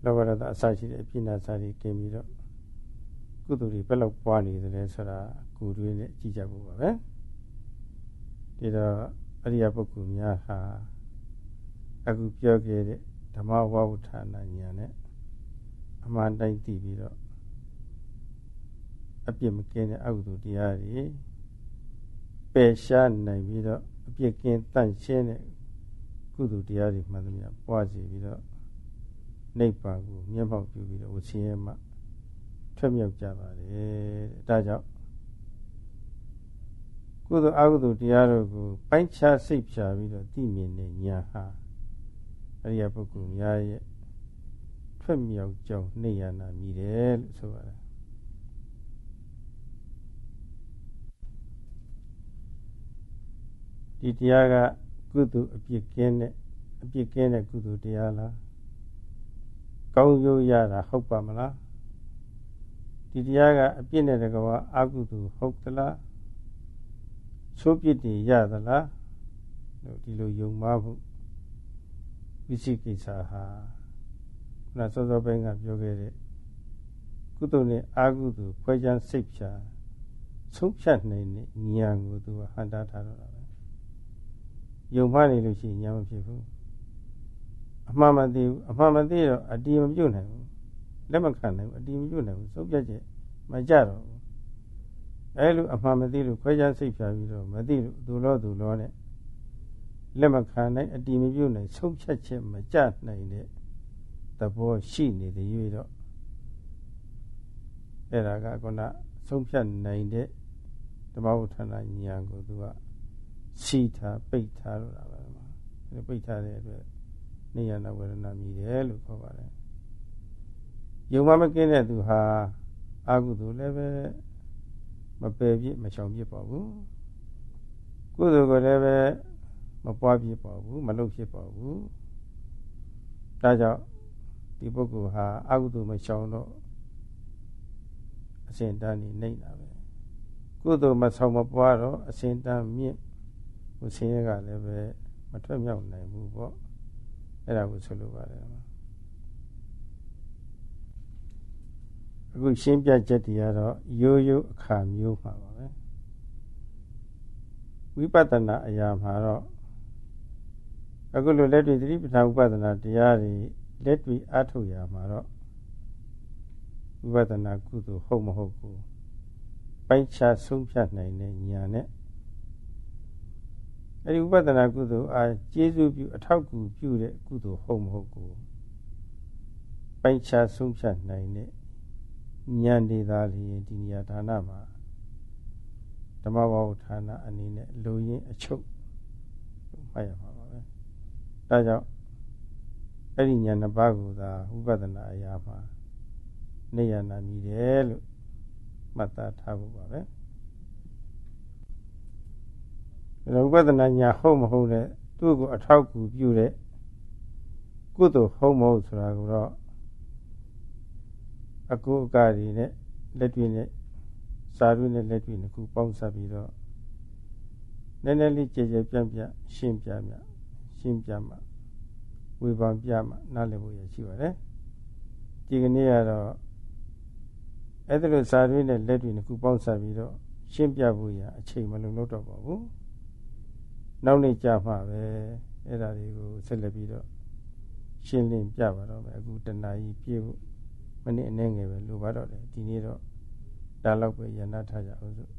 လောဘရတအစရှိတဲ့အပြိနာစာတွေกินပြီးတော့ကုသိုလ်တွေဘယ်လောက်ပွားနေသလဲဆိုတာကိုယ်တွေနဲ့ကြည့်ကြဖို့ပါပဲ ဒီတော့အရိယပုဂ္ဂိုလ်များဟာအခုပြောခဲ့တဲ့ဓမ္မဝဝဌာနညာနဲ့အမှန်တိုင်းသိပြီးတော့အပြစ်မကင်းတဲ့အကုသိုလ်တရားတွေပယ်ရှားနိုင်ပြီးတော့အပြစ်ကင်းတန့်ရှင်းတဲ့ကုသိုလ်တရားတွေမှန်သမျှပွားစီပြီးတော့နိဗ္ဗာန်ကိုမျက်မှောက်ပြုပြီးတော့ဝဆင်းရဲမှထွက်မြောက်ကြပါတယ်တဲ့ဒါကြောင့် ကုသိုလ်အကုသိုလ်တရားတို့ကိုပိုင်းခြားစိတ်ဖြာပြီးတော့သိမြင်တဲ့ဉာဏ်ဟာအရိယပုဂ္ဂိုလ်များရဲ့ထွက်မြောက်ကြောင်းနေရနာမြည်တယ်လို့ဆိုပါတယ်ဒီတရားကကုသိုလ်အပြစ်ကင်းတဲ့အပြစ်ကင်းတဲ့ကုသိုလ်တရားလားကောင်းကျိုးရတာဟုတ်ပါမလားဒီတရားကအပြစ်နဲ့တကွာအကုသိုလ်ဟုတ်သလား ဆိုးပြစ်တွေရသလားလို့ဒီလိုယုံမှားမှုဝိသိကိစ္စဟာခုနစောစောပိုင်းကပြောခဲ့တဲ့ကုသိုလ်နဲ့အကုသိုလ်ဖွဲ့ချမ်းစိတ်ဖြာဆုံးဖြတ်နိုင်တဲ့ဉာဏ်ကိုသူကဟန်တာထားတော့တာပဲယုံမှားနေလို့ရှိရင်ဉာဏ်မဖြစ်ဘူးအမှန်မသိဘူးအမှန်မသိတော့အတီးမပြုတ်နိုင်ဘူးလက်မခံနိုင်ဘူးအတီးမပြုတ်နိုင်ဘူးစုပ်ပြတ်ချက်မကြတော့ဘူး အဲလိုအမှန်မသိလို့ခွဲခြားစိတ်ဖြာပြီးတော့မသိလို့သူလောသူလောနဲ့လက်မခံနိုင်အတီးမပြုတ်နိုင်ဆုံးဖြတ်ချက်မကြနိုင်တဲ့သဘောရှိနေတဲ့ရွေးတော့အဲ့ဒါကခုနဆုံးဖြတ်နိုင်တဲ့ဓမ္မဝဋ္ဌာဏဉာဏ်ကိုသူကစီထားပိတ်ထားလို့တာပဲမှာအဲပိတ်ထားတဲ့အတွက်နိယနာဝေဒနာမြည်တယ်လို့ခေါ်ပါတယ်ယုံမမကင်းတဲ့သူဟာအာဟုသူလည်းပဲ မပယ်ပြစ်မချောင်ပြစ်ပါဘူးကုသိုလ်ကိုလည်းပဲမပွားပြစ်ပါဘူးမလုပ်ဖြစ်ပါဘူးဒါကြောင့်ဒီပုဂ္ဂိုလ်ဟာအာဟုသူမချောင်တော့အစဉ်တန်းနေနေတာပဲကုသိုလ်မဆောင်မပွားတော့အစဉ်တန်းမြင့်ဟိုဆင်းရဲကလည်းပဲမထွက်မြောက်နိုင်ဘူးပေါ့အဲ့ဒါကိုဆိုလိုပါတယ် အခုရှင်းပြချက်တွေကတော့ရိုးရိုးအခါမျိုးမှာပါပဲဝိပဿနာအရာမှာတော့အခုလိုလက်တွေ့သတိပဋ္ဌာန်ဝိပဿနာတရားတွေလက်တွေ့အထုတ်ရမှာတော့ဝိပဿနာကုသိုလ်ဟုတ်မဟုတ်ကိုပိုင်းခြားဆုံးဖြတ်နိုင်တဲ့ဉာဏ်နဲ့အဲဒီဝိပဿနာကုသိုလ်အားကျေးဇူးပြုအထောက်ကူပြုတဲ့ကုသိုလ်ဟုတ်မဟုတ်ကိုပိုင်းခြားဆုံးဖြတ်နိုင်တဲ့ ဉာဏ်ဒေသာလျင်ဒီနေရာဌာနမှာဓမ္မဝဌာနအနေနဲ့လူရင်းအချုပ်မှတ်ရမှာပါပဲဒါကြောင့်အဲ့ဒီဉာဏ်နှစ်ပါးကိုသာဝိပဿနာအရာမှာနေရနာမြည်တယ်လို့မှတ်သားထားဖို့ပါပဲဒါဝိပဿနာညာဟုတ်မဟုတ်တဲ့သူ့ကိုအထောက်ကူပြုတဲ့ကုသိုလ်ဟုတ်မဟုတ်ဆိုတာကိုတော့ အကုအကတွေနဲ့လက်တွေ့နဲ့စာရွက်နဲ့လက်တွေ့နှစ်ခုပေါင်းစပ်ပြီးတော့နည်းနည်းလေးကြည်ကြည်ပြန့်ပြန့်ရှင်းပြမြရှင်းပြမှဝေဖန်ပြမှနားလည်ဖို့ရရှိပါတယ်ဒီကနေ့ကတော့အဲ့ဒါလိုစာရွက်နဲ့လက်တွေ့နှစ်ခုပေါင်းစပ်ပြီးတော့ရှင်းပြဖို့ရအချိန်မလုံလောက်တော့ပါဘူးနောက်နေ့ကြာမှပဲအဲ့ဒါတွေကိုဆက်လက်ပြီးတော့ရှင်းလင်းပြပါတော့မယ်အခုတဏှာကြီးပြည့်ဖို့ မနေ့အနေငယ်ပဲလိုပါတော့တယ်ဒီနေ့တော့ဒါတော့ပဲရဏထားကြအောင်စို့